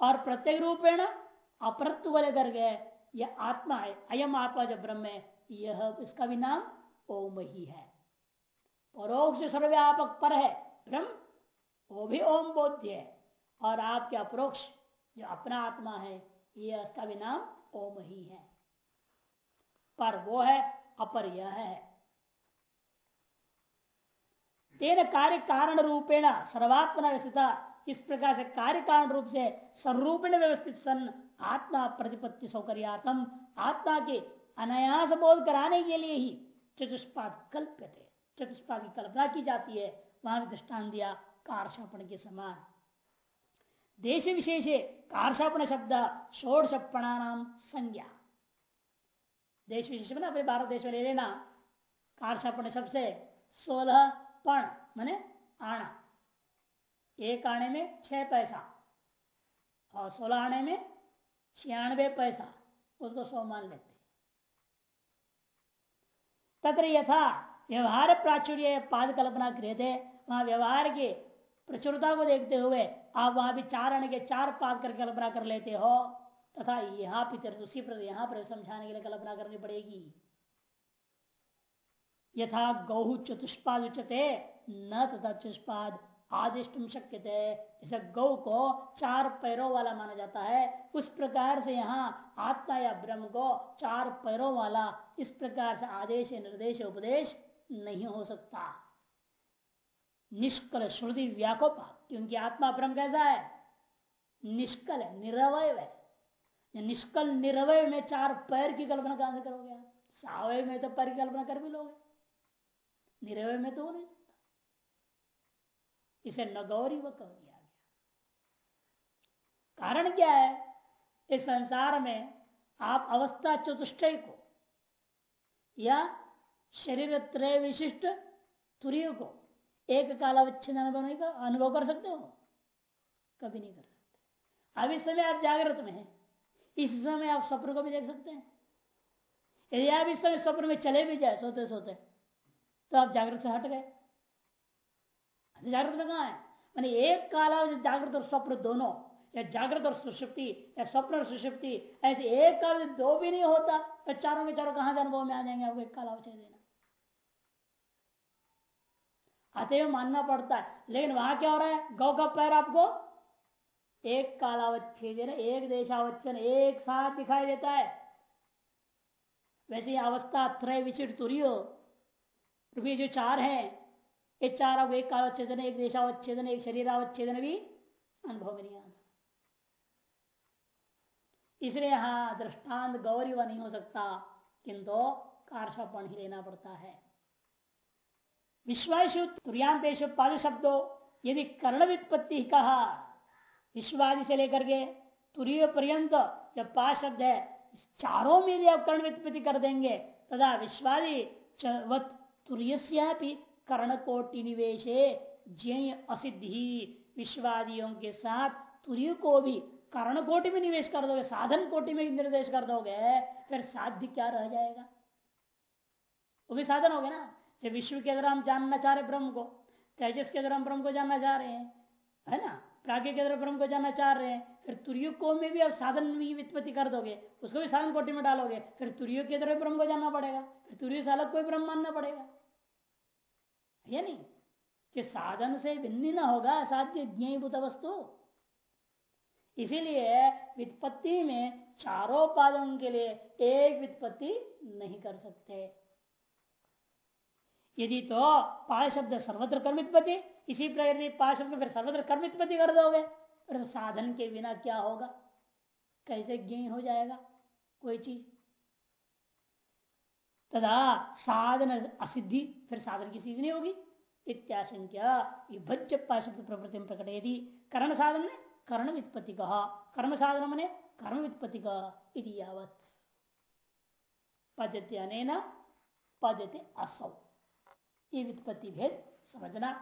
और प्रत्येक रूपेण अपरत्व को लेकर के यह आत्मा है, अयम आत्मा जो ब्रह्म है, यह इसका भी नाम ओम ही है। परोक्ष सर्वव्यापक पर है, ब्रह्म, वो भी ओम बोध्य है। और आपके अप्रोक्ष जो अपना आत्मा है, यह उसका भी नाम ओम ही है। पर वो है, अपर यह है। तेन कार्य कारण रूपेण सर्वात्मना व्यवस्थित इस प्रकार से कार्य कारण रूप से सर्वरूपेण व्यवस्थित सन आत्मा प्रतिपत्ति सौकर्यात्म आत्मा के अनायास बोध कराने के लिए ही चतुष्पाद कल्प्य थे चतुष्पाद की कल्पना की जाती है। वहाँ भी दृष्टान दिया कारशापण के समान। देश विशेष कारशापण शब्द षोड़शपणा नाम संज्ञा। देश विशेष में अपने भारत देश में ले लेना। कारशापण शब्द से सोलह पण, मैने आना एक आने में छह पैसा और सोलह आने में छियानवे पैसा उसको सौ मान लेते तत्र यथा व्यवहार प्राचुर्य पाद कल्पना गृह वहाँ व्यवहार के प्रचुरता को देखते हुए आप वहाँ भी चार अण के चार पाद कर कल्पना कर लेते हो। तथा यहाँ पितर उसी पर यहाँ पर समझाने के लिए कल्पना करनी पड़ेगी। यथा गौ चतुष्पाद उचते न तथा चतुष्पाद आदिष्टम शक्य थे जैसे गौ को चार पैरों वाला माना जाता है। उस प्रकार से यहाँ आत्मा या ब्रह्म को चार पैरों वाला इस प्रकार से आदेश, निर्देश, उपदेश नहीं हो सकता। निष्कल श्रुति व्याकोपा क्योंकि आत्मा ब्रह्म कैसा है? निष्कल है, निरवय है। निष्कल निरवय में चार पैर की कल्पना कहाँ से करोगे सावय में तो पैर की कल्पना कर भी लोगे। निरवय में तो नहीं। इसे नगौरी व कह दिया गया। कारण क्या है? इस संसार में आप अवस्था चतुष्टय को या शरीर त्रय विशिष्ट तुरीय को एक कालावच्छिन्न अनुभव नहीं कर, अनुभव कर सकते हो? कभी नहीं कर सकते। अब इस समय आप जागृत में हैं। इस समय आप स्वप्न को भी देख सकते हैं। यदि आप इस समय स्वप्न में चले भी जाए सोते सोते तो आप जागृत से हट गए। जागृत में कहा है। मैंने एक काला जागृत और स्वप्न दोनों, या जागृत और सुषुप्ति या स्वप्न और सुषुप्ति ऐसे एक काल दो भी नहीं होता तो चारों के चारों कहाँ अनुभव में आ जाएँगे आपको एक कालावचय देना? अतएव मानना पड़ता है। लेकिन वहाँ क्या हो रहा है? गौ का पैर आपको एक कालावच्छेदन एक देशावच्छन एक साथ दिखाई देता है। वैसे अवस्था त्रय विचिट तुरियो रुपये जो चार है ये चार आपको एक कालावच्छेदन एक देशावच्छेदन एक शरीरावच्छेदन भी अनुभव में नहीं आता इसलिए यहाँ दृष्टांत गौरी व नहीं हो सकता किंतु कारशापण ही लेना पड़ता है विश्वासु तुरियांतेश पाद शब्दों यदि कर्ण वित्पत्ति कहा विश्वादि से लेकर के तुरीय पर्यंत जब पा शब्द है चारों में यदि आप कर्ण वित्पत्ति कर देंगे तथा विश्वादि तुरीय कर्ण कोटि निवेशे जय असिद्धि। विश्वादियों के साथ तुरीय को भी कर्ण कोटि में निवेश कर दोगे साधन कोटि में निर्देश कर दोगे, फिर साध्य क्या रह जाएगा? वो भी साधन हो गया ना? जब विश्व के अंदर हम जानना चाह रहे ब्रह्म को, तेजस के अंदर हम ब्रह्म को जानना चाह रहे हैं, है ना? प्राग्ञ के अंदर ब्रह्म को जानना चाह रहे हैं, फिर तुरियो को में भी अब साधन वित्पत्ति कर दोगे, उसको भी साधन कोटि में डालोगे, फिर तुरियो के अंदर ब्रह्म को जानना पड़ेगा, फिर तुरियो से अलग कोई ब्रह्म मानना पड़ेगा। या नहीं कि साधन से भिन्न न होगा साध्य ज्ञभूत वस्तु। इसीलिए वित्पत्ति में चारों पादों के लिए एक वित्पत्ति नहीं कर सकते। यदि तो पाय शब्द सर्वत्र कर्मित्पत्ति इसी प्रकार पाय शब्द फिर सर्वत्र कर्मित्पत्ति कर दोगे तो साधन के बिना क्या होगा? कैसे ज्ञ हो जाएगा? कोई चीज़। तदा साधन असिद्धि, फिर साधन की सिद्धि नहीं होगी। इत्याशंक्य विभज्य शब्द प्रवृत्ति प्रकट यदि कर्ण साधन ने कर्ण वित्पत्ति कहा कर्म साधन ने कर्म वित्पत्ति कहा पद्धति अनेना पद्धति असौ। ये वित्पत्ति भेद समझना,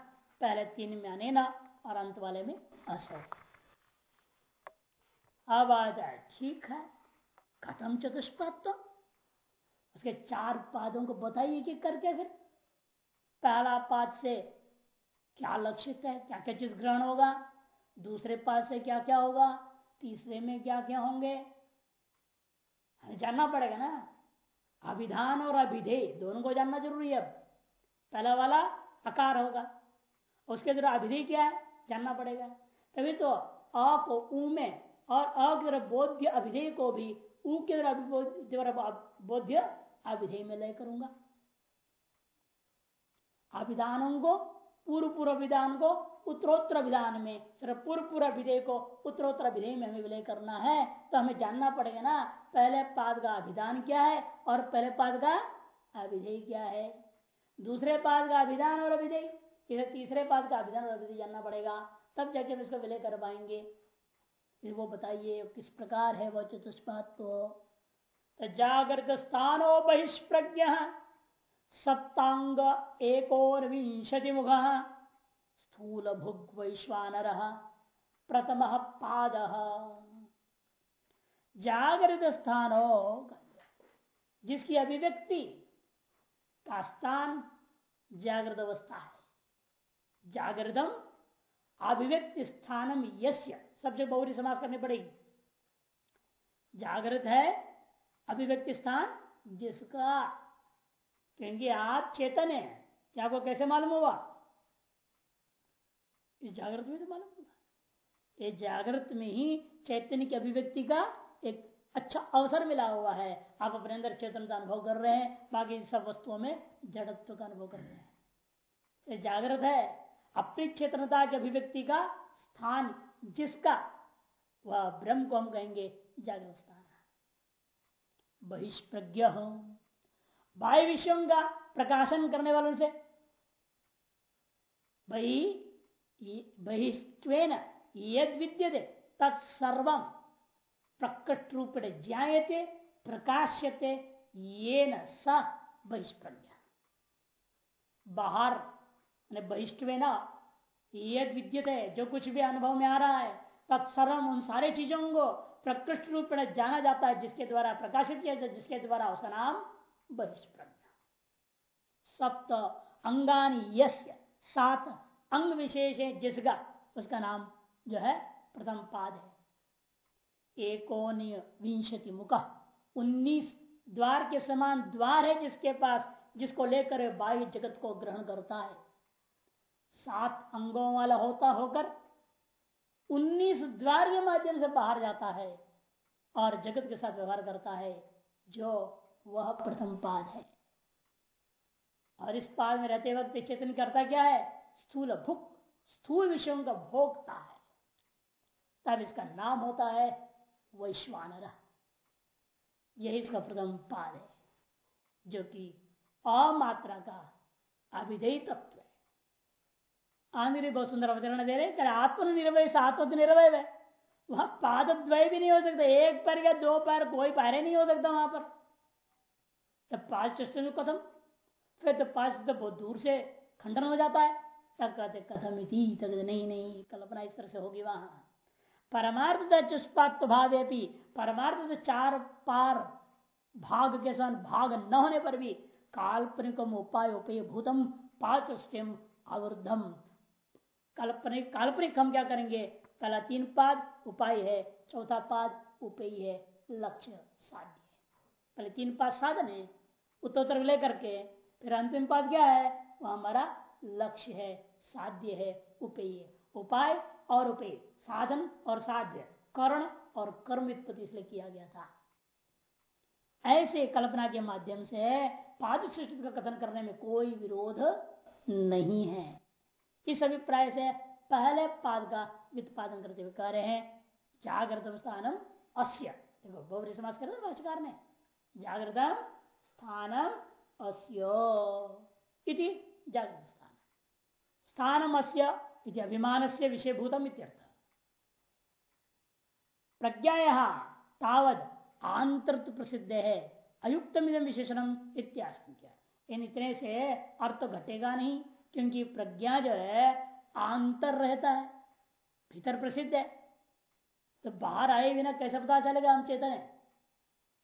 पहले तीन में अनेना और अंत वाले में असौ। अब आ ठीक है। खत्म तो उसके चार पादों को बताइए कि करके फिर? पहला पाद से क्या लक्षित है, क्या क्या चीज़ ग्रहण होगा? दूसरे पाद से क्या क्या होगा? तीसरे में क्या क्या होंगे? हमें जानना पड़ेगा ना। अभिधान और अभिधेय, दोनों को जानना ज़रूरी है अब। पहला वाला अकार होगा। उसके द्वारा अभिधेय क्या है, जानना पड़ेगा। तभी तो अ को ऊ में और अ के बोध्य अभिधेय को भी ऊ के द्वारा बोध्य अभिधेय में लय करूँगा। अभिधानों को पूर्व पूर्व विधान को, उत्तरोत्तर विधान में, सिर्फ़ पूर्व पूर्व विधेय को, उत्तरोत्तर विधेय में हमें विलय करना है। तो हमें जानना पड़ेगा ना, पहले पाद का अभिधान क्या है और पहले पाद का अभिधेय क्या है? दूसरे पाद का अभिधान और अभिधेय इसे तीसरे पाद का अभिधान और अभिधेय जानना पड़ेगा। तब जाके हम इसको विलय कर पाएँगे। वो बताइए, किस प्रकार है वह चतुष्पाद को? जागृत स्थानो बहिष्प्रज्ञ। सप्तांग एकोर विंशति मुख स्थूल भुग वैश्वानर प्रथम पाद। जागृत स्थानो जिसकी अभिव्यक्ति का स्थान जागृत अवस्था है। जागृतम अभिव्यक्ति स्थानम यस्य। सबसे बहुरी समाज करनी पड़ेगी। जागृत है अभिव्यक्ति स्थान जिसका क्योंकि आप चेतन है। क्या आपको कैसे मालूम हुआ इस जागृत में तो मालूम होगा। ये जागृत में ही चैतन्य की अभिव्यक्ति का एक अच्छा अवसर मिला हुआ है। आप अपने अंदर चेतन का अनुभव कर रहे हैं, बाकी सब वस्तुओं में जड़त्व का अनुभव कर रहे हैं। ये जागृत है, अपनी चेतनता की अभिव्यक्ति का स्थान जिसका, वह ब्रह्म को हम कहेंगे जागृत स्थान बहिष्प्रज्ञ। हो बाह्य विषयों का प्रकाशन करने वालों से बही बहिष्वेन यद विद्यते तत्सर्व प्रकट रूप ज्ञाते प्रकाश्यते ये न स बहिष्प्रज्ञ। बाहर बहिष्टवेन यद विद्यते, जो कुछ भी अनुभव में आ रहा है तत्सर्व उन सारे चीज़ों को प्रकृष्ट रूप में जाना जाता है, जिसके द्वारा प्रकाशित किया जाता जिसके द्वारा उसका नाम बहिष्प्रज्ञा। सप्त अंगानी यस्य, सात अंग विशेष है जिसका उसका नाम जो है प्रथम पाद है। एकोन्य विंशति मुख उन्नीस द्वार के समान द्वार है जिसके पास, जिसको लेकर बाह्य जगत को ग्रहण करता है। सात अंगों वाला होता होकर उन्नीस द्वार के माध्यम से बाहर जाता है और जगत के साथ व्यवहार करता है, जो वह प्रथम पाद है। और इस पाद में रहते वक्त चेतन करता क्या है? स्थूल भुक स्थूल विषयों का भोगता है। तब इसका नाम होता है वैश्वानर। यही इसका प्रथम पाद है, जो कि अमात्रा का अभिधेय तत्व है आंध्र बहुत सुंदर अवतरण दे रहे आत्म निर्वय से आत्म निर्वय है। वहाँ पाद द्वय भी नहीं हो सकता, एक पैर या दो पैर, कोई पैर नहीं हो सकता वहाँ पर। तब पाँच चतुर्थ कथम, फिर तो पाँच तो बहुत दूर से खंडन हो जाता है। तब कहते, कथम इति तक नहीं नहीं, कल्पना इस तरह से होगी वहाँ। परमार्थ चुष्पात भावे भी, परमार्थ चार पार भाग के समान भाग न होने पर भी काल्पनिक उपाय उपेय भूतम पाँच अवरुद्धम काल्पनिक काल्पनिक हम क्या करेंगे? पहला तीन पाद, उपाय है। चौथा पाद, उपेय है। लक्ष्य, साध्य पहले तीन पाद साधन है उत्तर लेकर के। फिर अंतिम पाद क्या है? वह हमारा लक्ष्य है, साध्य है, उपेय उपाय और उपेय, साधन और साध्य। कर्ण और कर्म उत्पत्ति इसलिए किया गया था। ऐसे कल्पना के माध्यम से पाद सृष्टि का कथन करने में कोई विरोध नहीं है। इस अभिप्राय से पहले पाद का वित्पादन करते हुए कह रहे हैं जागृत स्थानम अस्य। देखो बहुरी समाज कर भाषाकार ने जागृत स्थानम अस्य इति जागृत स्थान। स्थानम अस्य अभिमान से विषयभूतम इत्यर्थ। प्रज्ञा तावद आंतर प्रसिद्ध है अयुक्त विशेषण इत्याशंक्या इन इतने से अर्थ घटेगा नहीं। क्योंकि प्रज्ञा जो है, आंतर रहता है, भीतर प्रसिद्ध है। तो बाहर आए बिना कैसे पता चलेगा हम चेतन है?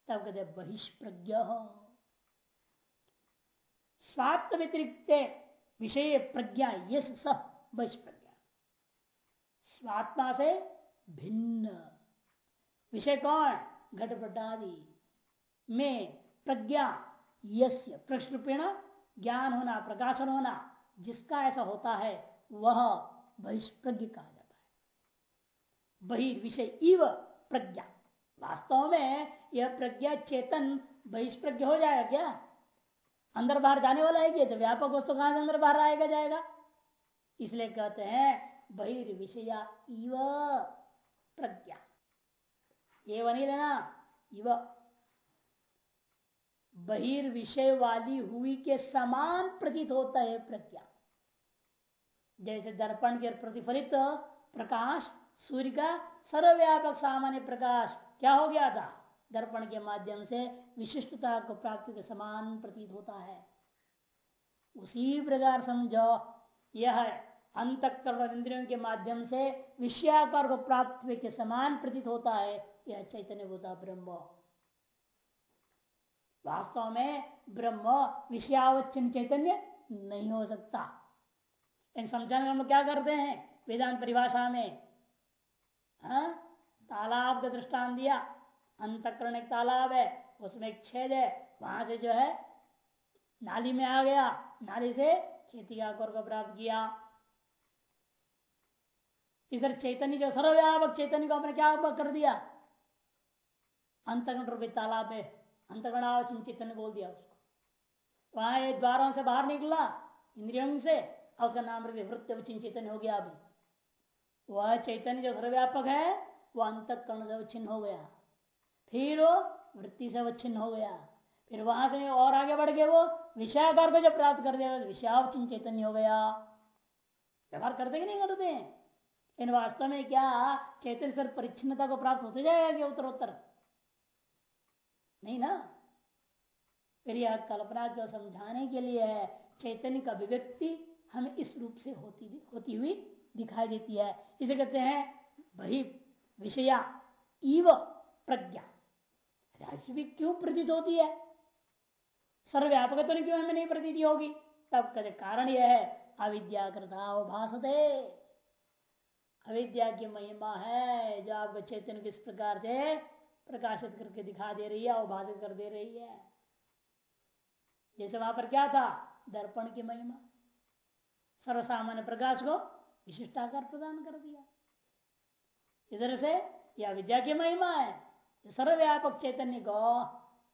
तब कहते बहिष्प्रज्ञ। स्वात्म व्यतिरिक्त विषय प्रज्ञा, ये सब बहिष्प्रज्ञा। स्वात्मा से भिन्न। विषय कौन? घटपटादि में प्रज्ञा, यस्य प्रश्न ज्ञान होना, प्रकाशन होना। जिसका ऐसा होता है, वह बहिष्प्रज्ञ कहा जाता है। बहिर्विषय इव प्रज्ञा। वास्तव में यह प्रज्ञा चेतन बहिष्प्रज्ञ हो जाएगा क्या? अंदर बाहर जाने वाला है क्या तो व्यापक वस्तु कहाँ से अंदर बाहर आएगा, जाएगा? इसलिए कहते हैं, बहिर्विषया इव प्रज्ञा। ये नहीं लेना इव बहिर्विषय वाली हुई के समान प्रतीत होता है प्रज्ञा। जैसे दर्पण के प्रतिफलित प्रकाश, सूर्य का सर्वव्यापक सामान्य प्रकाश, क्या हो गया था? दर्पण के माध्यम से विशिष्टता को प्राप्ति के समान प्रतीत होता है। उसी प्रकार समझो, यह अंतकरण इंद्रियों के माध्यम से विषयाकार को प्राप्त के समान प्रतीत होता है, यह चैतन्य होता ब्रह्म। वास्तव में ब्रह्म विषयावचन चैतन्य नहीं हो सकता। इन समझाने हम क्या करते हैं? वेदांत परिभाषा में, हा? तालाब का दृष्टान दिया। अंतकरण एक तालाब है, उसमें एक छेद है, वहाँ से जो है, नाली में आ गया। नाली से खेती का को प्राप्त किया। इधर चैतन्य जो सर्वव्यापक चैतन्य को आपने क्या कर दिया? अंतगण रूपी तालाब है। अंतगणावचन चैतन्य बोल दिया उसको। वहाँ ये द्वारों से बाहर निकला, इंद्रियों से और उसका नाम वृत्ति चैतन्य हो गया अभी। वह चैतन्य जो सर्वव्यापक है वो अंतकरण से छिन्न हो गया। फिर वो वृत्ति से छिन्न हो गया। फिर वहाँ से और आगे बढ़ गए वो विषयाकार को जब प्राप्त कर दिया विषयावचिन चैतन्य हो गया। व्यवहार करते कि नहीं करते इन वास्तव में क्या चैतन्य सर परिच्छिता को प्राप्त होते जाएगा उत्तरोत्तर? नहीं ना? फिर यह कल्पना को समझाने के लिए है, चैतन्य का अभिव्यक्ति हमें इस रूप से होती होती हुई दिखाई देती है। इसे कहते हैं बही विषया इव प्रज्ञा। भी क्यों प्रतीत होती है? सर्वव्यापक तो क्यों हमें नहीं प्रतीति होगी? तब कहते कारण यह है, अविद्या भाषते अविद्या की महिमा है, जो आपको चैतन्य किस प्रकार से प्रकाशित करके दिखा दे रही है अवभाषित कर दे रही है। जैसे वहाँ पर क्या था? दर्पण की महिमा। सर्वसामान्य प्रकाश को विशिष्टाकार प्रदान कर दिया। इधर से यह विद्या की महिमा है सर्वव्यापक चैतन्य को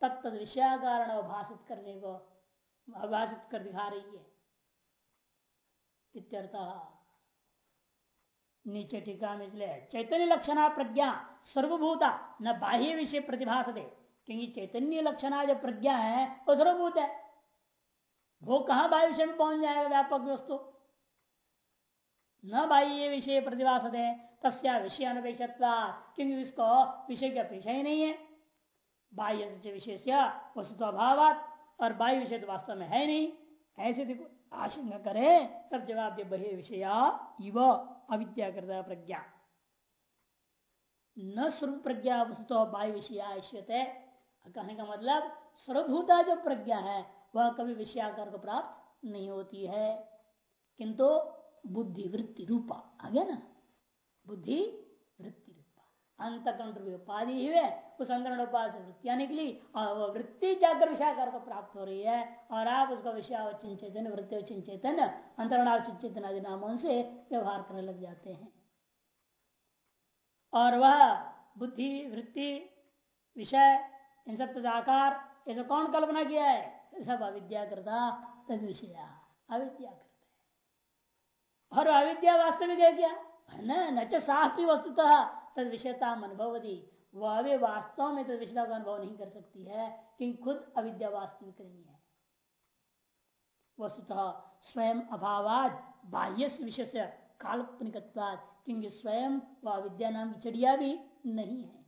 तत्त विषयाकार भाषित करने को अभाषित कर दिखा रही है। इत्यर्थ नीचे टीका में इसलिए चैतन्य लक्षणा प्रज्ञा, सर्वभूता, न बाह्य विषय प्रतिभास दे क्योंकि चैतन्य लक्षणा जो प्रज्ञा है, वो सर्वभूत है। वो कहा बाह्य विषय में पहुँच जाएगा व्यापक वस्तु? न बाह्य विषय प्रतिभास दे तस्या विषय अनपेक्षत्वा, क्योंकि इसको विषय की अपेक्षा ही नहीं है। बाह्य से विषय वस्तु अभाव और बाह्य विषय तो वास्तव में है नहीं। ऐसे देखो आशंका करे, तब जवाब दे बहे विषया इव। अविद्या करता प्रज्ञा। न स्वरूप प्रज्ञा वस्तु बाह्य विषय कहने का मतलब स्वरूभूता जो प्रज्ञा है, वह कभी विषयाकार को प्राप्त नहीं होती है। किंतु बुद्धि वृत्ति रूपा, आ गया ना? बुद्धि अंतकंठ उपाधि हुए उस अंतरण उपाधि से वृत्तियाँ निकली और वह वृत्ति जाकर विषयाकार को प्राप्त हो रही है, और आप उसका विषयावचिन चेतन वृत्ति चेतन अंतरणावचिन चेतन आदि नामों से व्यवहार करने लग जाते हैं। और वह बुद्धि, वृत्ति, विषय, इन सब तदाकार ये तो कौन कल्पना किया है? सब अविद्या करता तद विषय अविद्या करता और अविद्या वास्तविक है क्या? न च साफ़ वस्तुतः तद विषयता अनुभवती। वह भी वास्तव में तद विषयता का अनुभव नहीं कर सकती है क्योंकि खुद अविद्या वास्तविक नहीं है। वस्तुतः स्वयं अभावाद बाह्य विषय से काल्पनिक क्योंकि स्वयं वह विद्या नाम की चिड़िया भी नहीं है।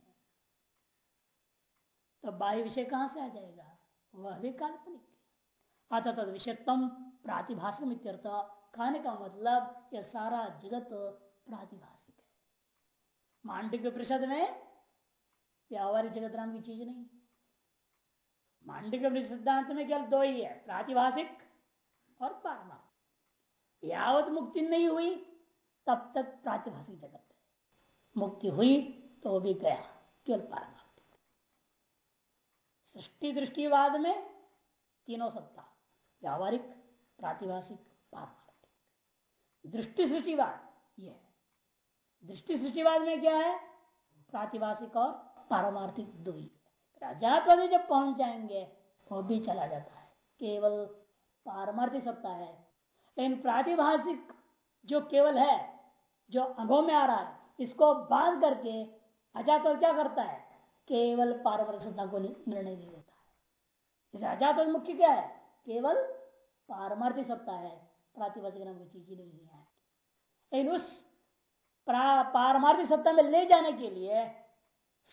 तो बाह्य विषय कहाँ से आ जाएगा? वह भी काल्पनिक। अतः तद विषयत्म प्रातिभाषिक कहने का मतलब यह सारा जगत प्रातिभाषिक। है मांडिक परिषद में व्यावहारिक जगत नाम की चीज़ नहीं। मांडिक सिद्धांत में केवल दो ही है, प्रातिभाषिक और पारमा यावत मुक्ति नहीं हुई, तब तक प्रातिभाषिक जगत है। मुक्ति हुई तो भी गया, केवल पारमार्थिक। सृष्टि दृष्टिवाद में तीनों सत्ता, व्यावहारिक, प्रातिभाषिक, पारमार्थिक। दृष्टि सृष्टिवाद यह दृष्टि सृष्टिवाद में क्या है? प्रातिभाषिक और पारमार्थिक दो ही राजा जब पहुँच जाएँगे, वो भी चला जाता है। केवल पारमार्थिक सत्ता है। लेकिन प्रातिभाषिक जो केवल है, जो अनुभव में आ रहा है, इसको बाँध करके अजात क्या करता है? केवल पारमार्थिक सत्ता को निर्णय दे देता है। इसे मुख्य क्या है? केवल पारमार्थिक सत्ता है। प्रातिभाषिक नाम की चीज़ ही नहीं है। लेकिन उस पारमार्थिक सत्ता में ले जाने के लिए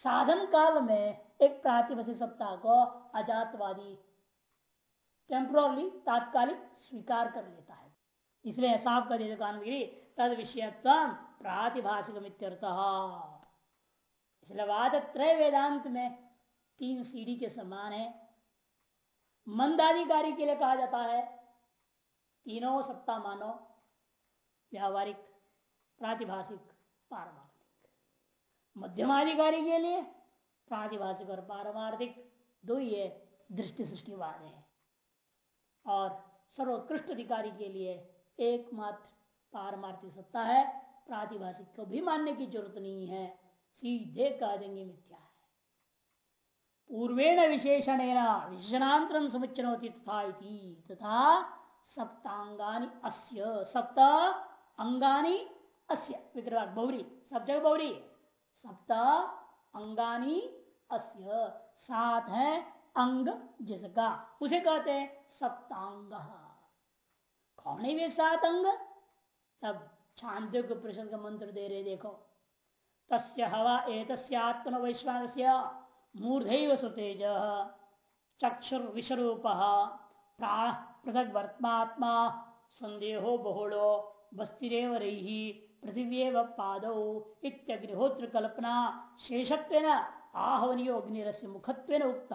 साधन काल में एक प्रातिभाषिक सत्ता को अजातवादी टेम्पोरली तात्कालिक स्वीकार कर लेता है। इसलिए साफ़ कर दुकान तद विषय प्रातिभाषिक इसलिए वाद त्रय वेदांत में तीन सीढ़ी के समान है। मंदाधिकारी के लिए कहा जाता है, तीनों सत्ता मानो, व्यावहारिक प्रातिभाषिक पारमार्थिक। मध्यमाधिकारी के लिए प्रातिभाषिक और पारमार्थिक दो ही है दृष्टि सृष्टिवाद है। और सर्वोत्कृष्ट अधिकारी के लिए एकमात्र पारमार्थिक सत्ता है, प्रातिभाषिक को भी मानने की ज़रूरत नहीं है, सीधे कह देंगे मिथ्या है। पूर्वेण विशेषण विशेषणांतरम समुच्चनोती तथा तथा सप्तांगानी अस्य सप्त अंगानी अस्य विग्रह बहुरी सब जगह बहुरी सप्त, अंगानी, अस्य। सात है, अंग, जिसका। उसे कहते हैं सप्तांग। कौन है वे सात अंग? तब छांदो को प्रश्न का मंत्र दे रहे, देखो। तस्य हवा एक आत्मन वैश्वान से मूर्धव सुतेज। चक्षुर विश्वरूप प्राण पृथक वर्तमात्मा। संदेहो बहुड़ो बस्तिरेव रही पृथिव्यव पादौ इत्यग्निहोत्र कल्पना शेषत्व आहवनियो अग्निरस्य मुखत्व उक्त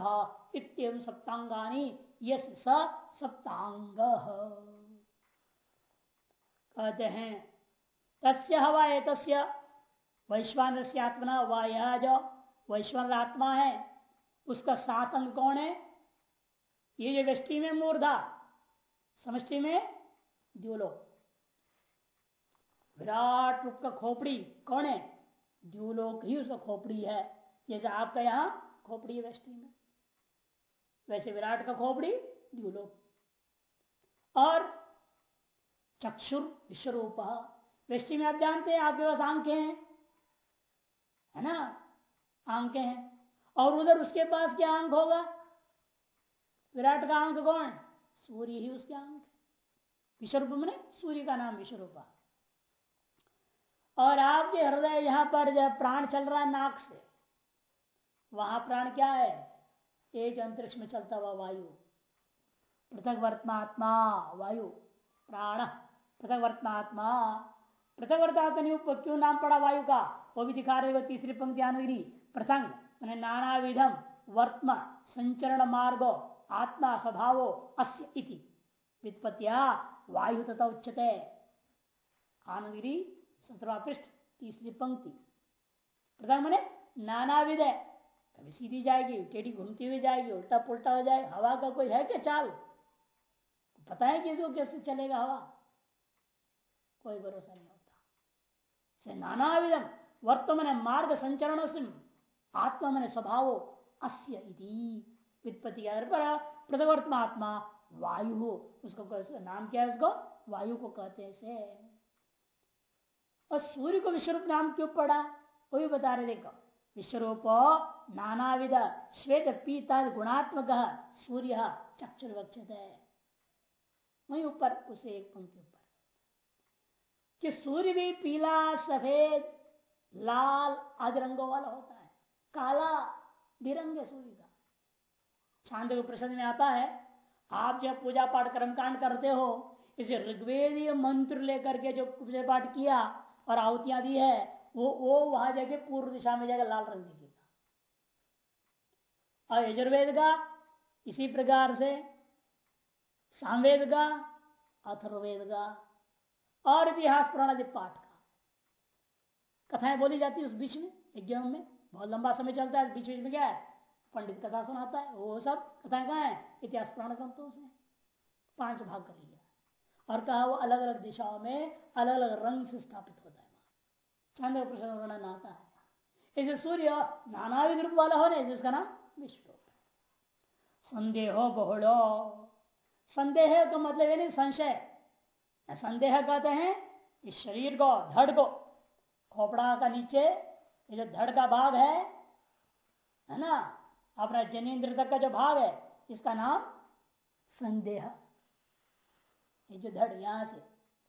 इतम सप्तांगानी यस स सप्तांग कहते हैं, तस्य हवा है तस्य वैश्वान आत्मना व यह जो वैश्वान आत्मा है, उसका सात अंग कौन है? ये जो व्यष्टि में मूर्धा, समष्टि में द्योलो विराट रूप का खोपड़ी, कौन है? द्यूलोक ही उसका खोपड़ी है। जैसे आपका यहाँ खोपड़ी है वृष्टि में। वैसे विराट का खोपड़ी द्यूलोक और चक्षुर विश्वरूप। वृष्टि में आप जानते हैं, आपके पास आँखें हैं, है ना? आँखें हैं। और उधर उसके पास क्या अंक होगा? विराट का अंक कौन? सूर्य ही उसके अंक विश्वरूप में सूर्य का नाम विश्वरूप। और आपके हृदय यहाँ पर जब प्राण चल रहा है नाक से। वहाँ प्राण क्या है? तेज अंतरिक्ष में चलता हुआ वायु। पृथक वर्तमात्मा, वायु। प्राण। पृथक वर्तमात्मा। पृथक वर्तमात्मा क्यों नाम पड़ा वायु का? वो भी दिखा रहे हो तीसरी पंक्ति आनगिरी प्रथंग मैंने नाना विधम वर्तमा संचरण मार्गो, आत्मा स्वभाव अस्य वायु तथा उच्चते आनंदगिरी सत्रवा पृष्ठ तीसरी पंक्ति। प्रथम मैंने नाना विध है कभी सीधी जाएगी, टेढ़ी घूमती हुई जाएगी उल्टा पुल्टा हो जाए, हवा का कोई है क्या चाल? पता है को कैसे चलेगा हवा? कोई भरोसा नहीं होता। से नाना विधम वर्तमान मार्ग संचरण से आत्मा मैंने स्वभाव अस्य वित्पत्ति पर प्रतिवर्तमात्मा वायु हो, उसको नाम क्या है उसको? वायु को कहते हैं और सूर्य को विश्वरूप नाम क्यों पड़ा? वो भी बता रहे, देखो, विश्वरूप नानाविध, श्वेत पीता गुणात्मक सूर्य चक्षुर्वक्षत। है वही ऊपर, उसे एक पंक्ति ऊपर। कि सूर्य भी पीला, सफ़ेद, लाल, आदि रंगों वाला होता है। काला बिरंग है सूर्य का। छांद प्रसन्न में आता है, आप जब पूजा पाठ कर्मकांड करते हो, इसे ऋग्वेदीय मंत्र लेकर के जो पूजा पाठ किया और आहुतियाँ दी है, वो वो वहाँ जाके पूर्व दिशा में जाकर लाल रंग दिखेगा। और यजुर्वेद का इसी प्रकार से, सामवेद का अथर्वेद का, और इतिहास पुराण पाठ का। कथाएँ बोली जाती है उस बीच में, यज्ञों में, बहुत लंबा समय चलता है बीच बीच में क्या है? पंडित कथा सुनाता है, वो सब कथाएँ कहा है? इतिहास पुराण ग्रंथों से। पाँच भाग कर लिया और कहा वो अलग अलग दिशाओं में अलग अलग रंग से स्थापित होता है। चाँद प्रसन्न वर्णन आता है। इसे सूर्य नानाविध रूप वाला होने, जिसका नाम विश्व संदेहो बहुड़ो संदेह का मतलब है नहीं, संशय। संदेह कहते हैं, इस शरीर को, धड़ को। खोपड़ा का नीचे, ये जो धड़ का भाग है है ना? अपना जनेन्द्र तक का जो भाग है, इसका नाम संदेह। ये जो धड़ यहाँ से,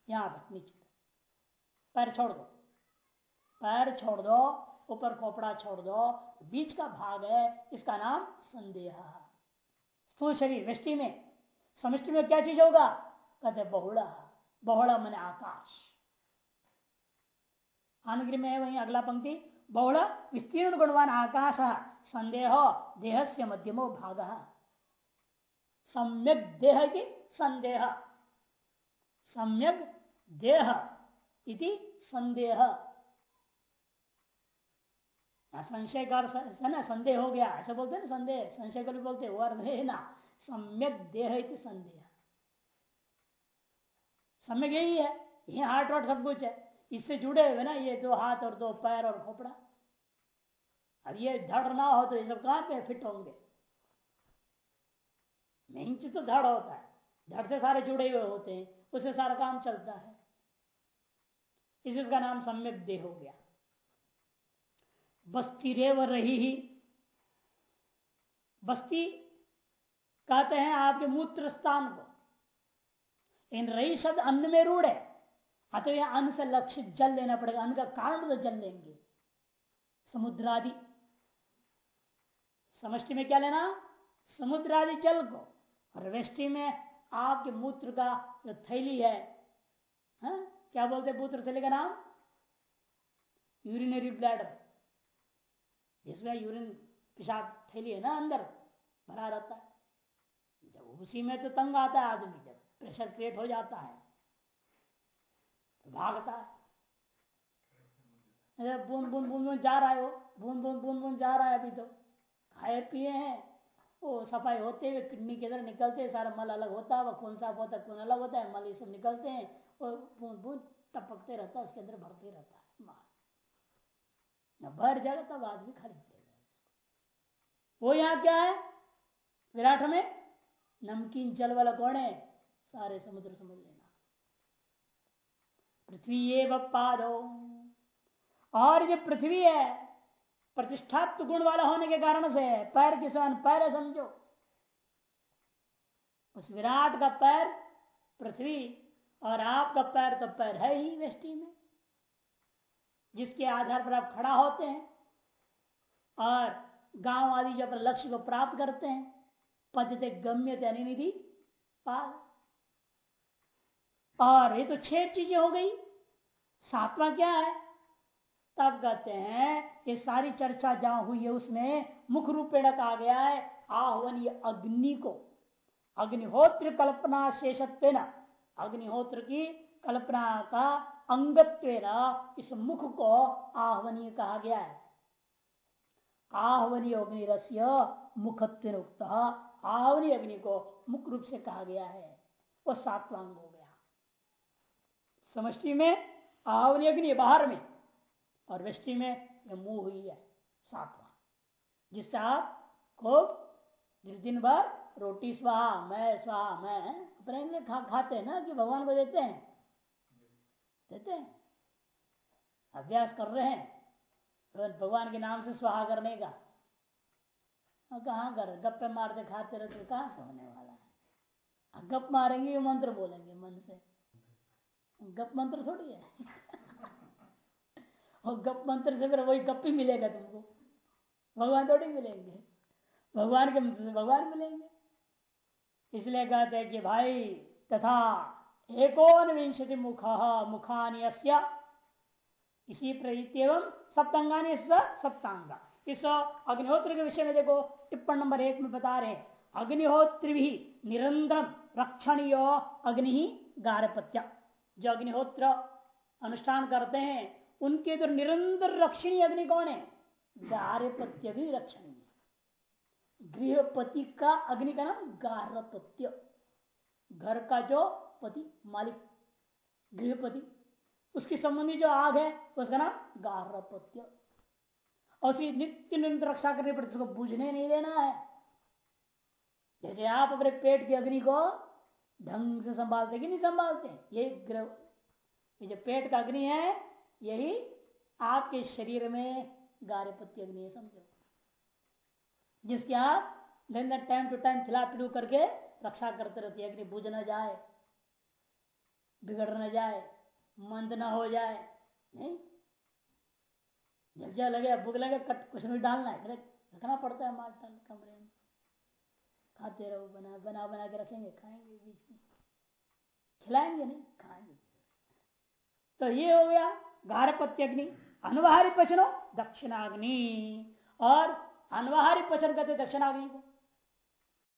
यहाँ तक नीचे। पैर छोड़ दो। पैर छोड़ दो, ऊपर खोपड़ा छोड़ दो, बीच का भाग है, इसका नाम संदेह। स्थूल शरीर, वृष्टि में। समृष्टि में क्या चीज़ होगा? कहते बहुड़ा बहुड़ा मैंने आकाश। आनगिरी में वही अगला पंक्ति। बहुड़ा विस्तीर्ण गुणवान आकाश। संदेह देह से मध्यमो भाग। सम्यक देह की संदेह। सम्यक देह इति संदेह संशय का ना, संदेह हो गया। ऐसा बोलते ना संदेह। संशय कर भी बोलते वो अर्थ है ना। सम्यक देह इति संदेह सम्यक यही है। ये हार्ट वाट सब कुछ है। इससे जुड़े हुए ना ये दो हाथ और दो पैर और खोपड़ा। अब ये धड़ ना हो तो ये सब कहाँ पे फिट होंगे? मेन चीज़ तो धड़ होता है। धड़ से सारे जुड़े हुए होते हैं। उससे सारा काम चलता है। इस इसका नाम सम्यक देह हो गया। बस्ती रेव रही ही। बस्ती कहते हैं आपके मूत्र स्थान को। इन रही शब्द अन्न में रूढ़ है। अतः यह अन्न से लक्षित जल लेना पड़ेगा। अन्न का कारण तो जल लेंगे। समुद्र आदि समष्टि में क्या लेना? समुद्र आदि जल को। और वृष्टि में आपके मूत्र का जो थैली है, हा? क्या बोलते मूत्र थैली का नाम? यूरिनरी ब्लैडर जिसमें यूरिन पेशाब थैली है ना अंदर, भरा रहता है। जब उसी में तो तंग आता है आदमी, जब प्रेशर क्रिएट हो जाता है तो भागता है। बूंद बूंद बूंद बूंद जा रहा है वो बूंद बूंद बूंद बूंद जा रहा है अभी तो। खाए, पिए हैं। वो सफ़ाई होते हुए किडनी के अंदर निकलते हैं, सारा मल अलग होता है वह खून साफ़ होता है, खून अलग होता है, मल ये सब निकलते हैं और बूंद बूंद टपकते रहता है, उसके अंदर भरते रहता है माल भर जाएगा तब आदमी खाली करेगा वो यहाँ क्या है? विराट में नमकीन जल वाला कौन है? सारे समुद्र समझ लेना। पृथ्वी ये पादो। और जो पृथ्वी है प्रतिष्ठात्व गुण वाला होने के कारण से पैर किसान पैर है समझो। उस विराट का पैर पृथ्वी और आपका पैर तो पैर है ही वेष्टि में, जिसके आधार पर आप खड़ा होते हैं और गाँव आदि जब लक्ष्य को प्राप्त करते हैं पद्धति गम्य निधि पाल और ये तो छह चीज़ें हो गई। सातवां क्या है? तब कहते हैं, ये सारी चर्चा जहाँ हुई है उसमें मुख रूपेण कहा गया है, आहवन अग्नि को। अग्निहोत्र कल्पना शेषत्व अग्निहोत्र की कल्पना का अंगत्व इस मुख को आह्वनीय कहा गया है। आह्वनीय अग्निरस्य मुखत्व उक्त अग्नि को मुख रूप से कहा गया है। वो सातवांग हो गया। समष्टि में आहवनीय अग्नि बाहर में। और वृष्टि में यह मुँह हुई है सातवां। जिससे आप खूब दिन भर रोटी स्वाहा मैं स्वाहा मैं अपने लिए खा, खाते हैं ना कि भगवान को देते हैं? देते हैं। अभ्यास कर रहे हैं तो भगवान के नाम से स्वाहा करने का। कहा कर? गप्पे मारते खाते रहते कहाँ से होने वाला है? गप मारेंगे मंत्र बोलेंगे मन से। गप मंत्र थोड़ी है। और गप मंत्र से फिर वही गप ही मिलेगा तुमको। भगवान थोड़ी मिलेंगे। भगवान के मंत्र से भगवान मिलेंगे। इसलिए कहते हैं कि भाई, तथा एकोन विंशति मुख मुखान इसी प्रतीत एवं सप्तांगानी सप्तांगा। इस अग्निहोत्र के विषय में देखो, टिप्पण नंबर एक में बता रहे अग्निहोत्र भी निरंतर रक्षणीय अग्नि गारपत्य। जो अग्निहोत्र अनुष्ठान करते हैं उनके तो निरंतर रक्षणी अग्नि कौन है? गारपत्य भी रक्षणीय गृहपति का अग्नि का नाम गारहपत्य। घर का जो पति, मालिक, गृहपति, उसकी संबंधी जो आग है, उसका नाम गारहपत्य। और उसकी नित्य निरंतर रक्षा करने पर उसको बुझने नहीं देना है। जैसे आप अपने पेट की अग्नि को ढंग से संभालते कि नहीं संभालते ये ग्रह ये जो पेट का अग्नि है यही आपके शरीर में गारहपत्य अग्नि समझो। जिसके आप दिन टाइम टू टाइम खिला पिलू करके रक्षा करते रहती है, अग्नि बुझ न जाए, बिगड़ न जाए, मंद न हो जाए, नहीं? जब जब लगे, भूख लगे, कट कुछ नहीं डालना है रखना पड़ता है माल टाल कमरे में। खाते रहो, बना बना बना के रखेंगे, खाएँगे बीच में। खिलाएँगे नहीं, खाएँगे। तो ये हो गया गारपत्य अनुहारी पचनो दक्षिणाग्नि। और अनवाहारी पचन करते दक्षिणाग्नि को।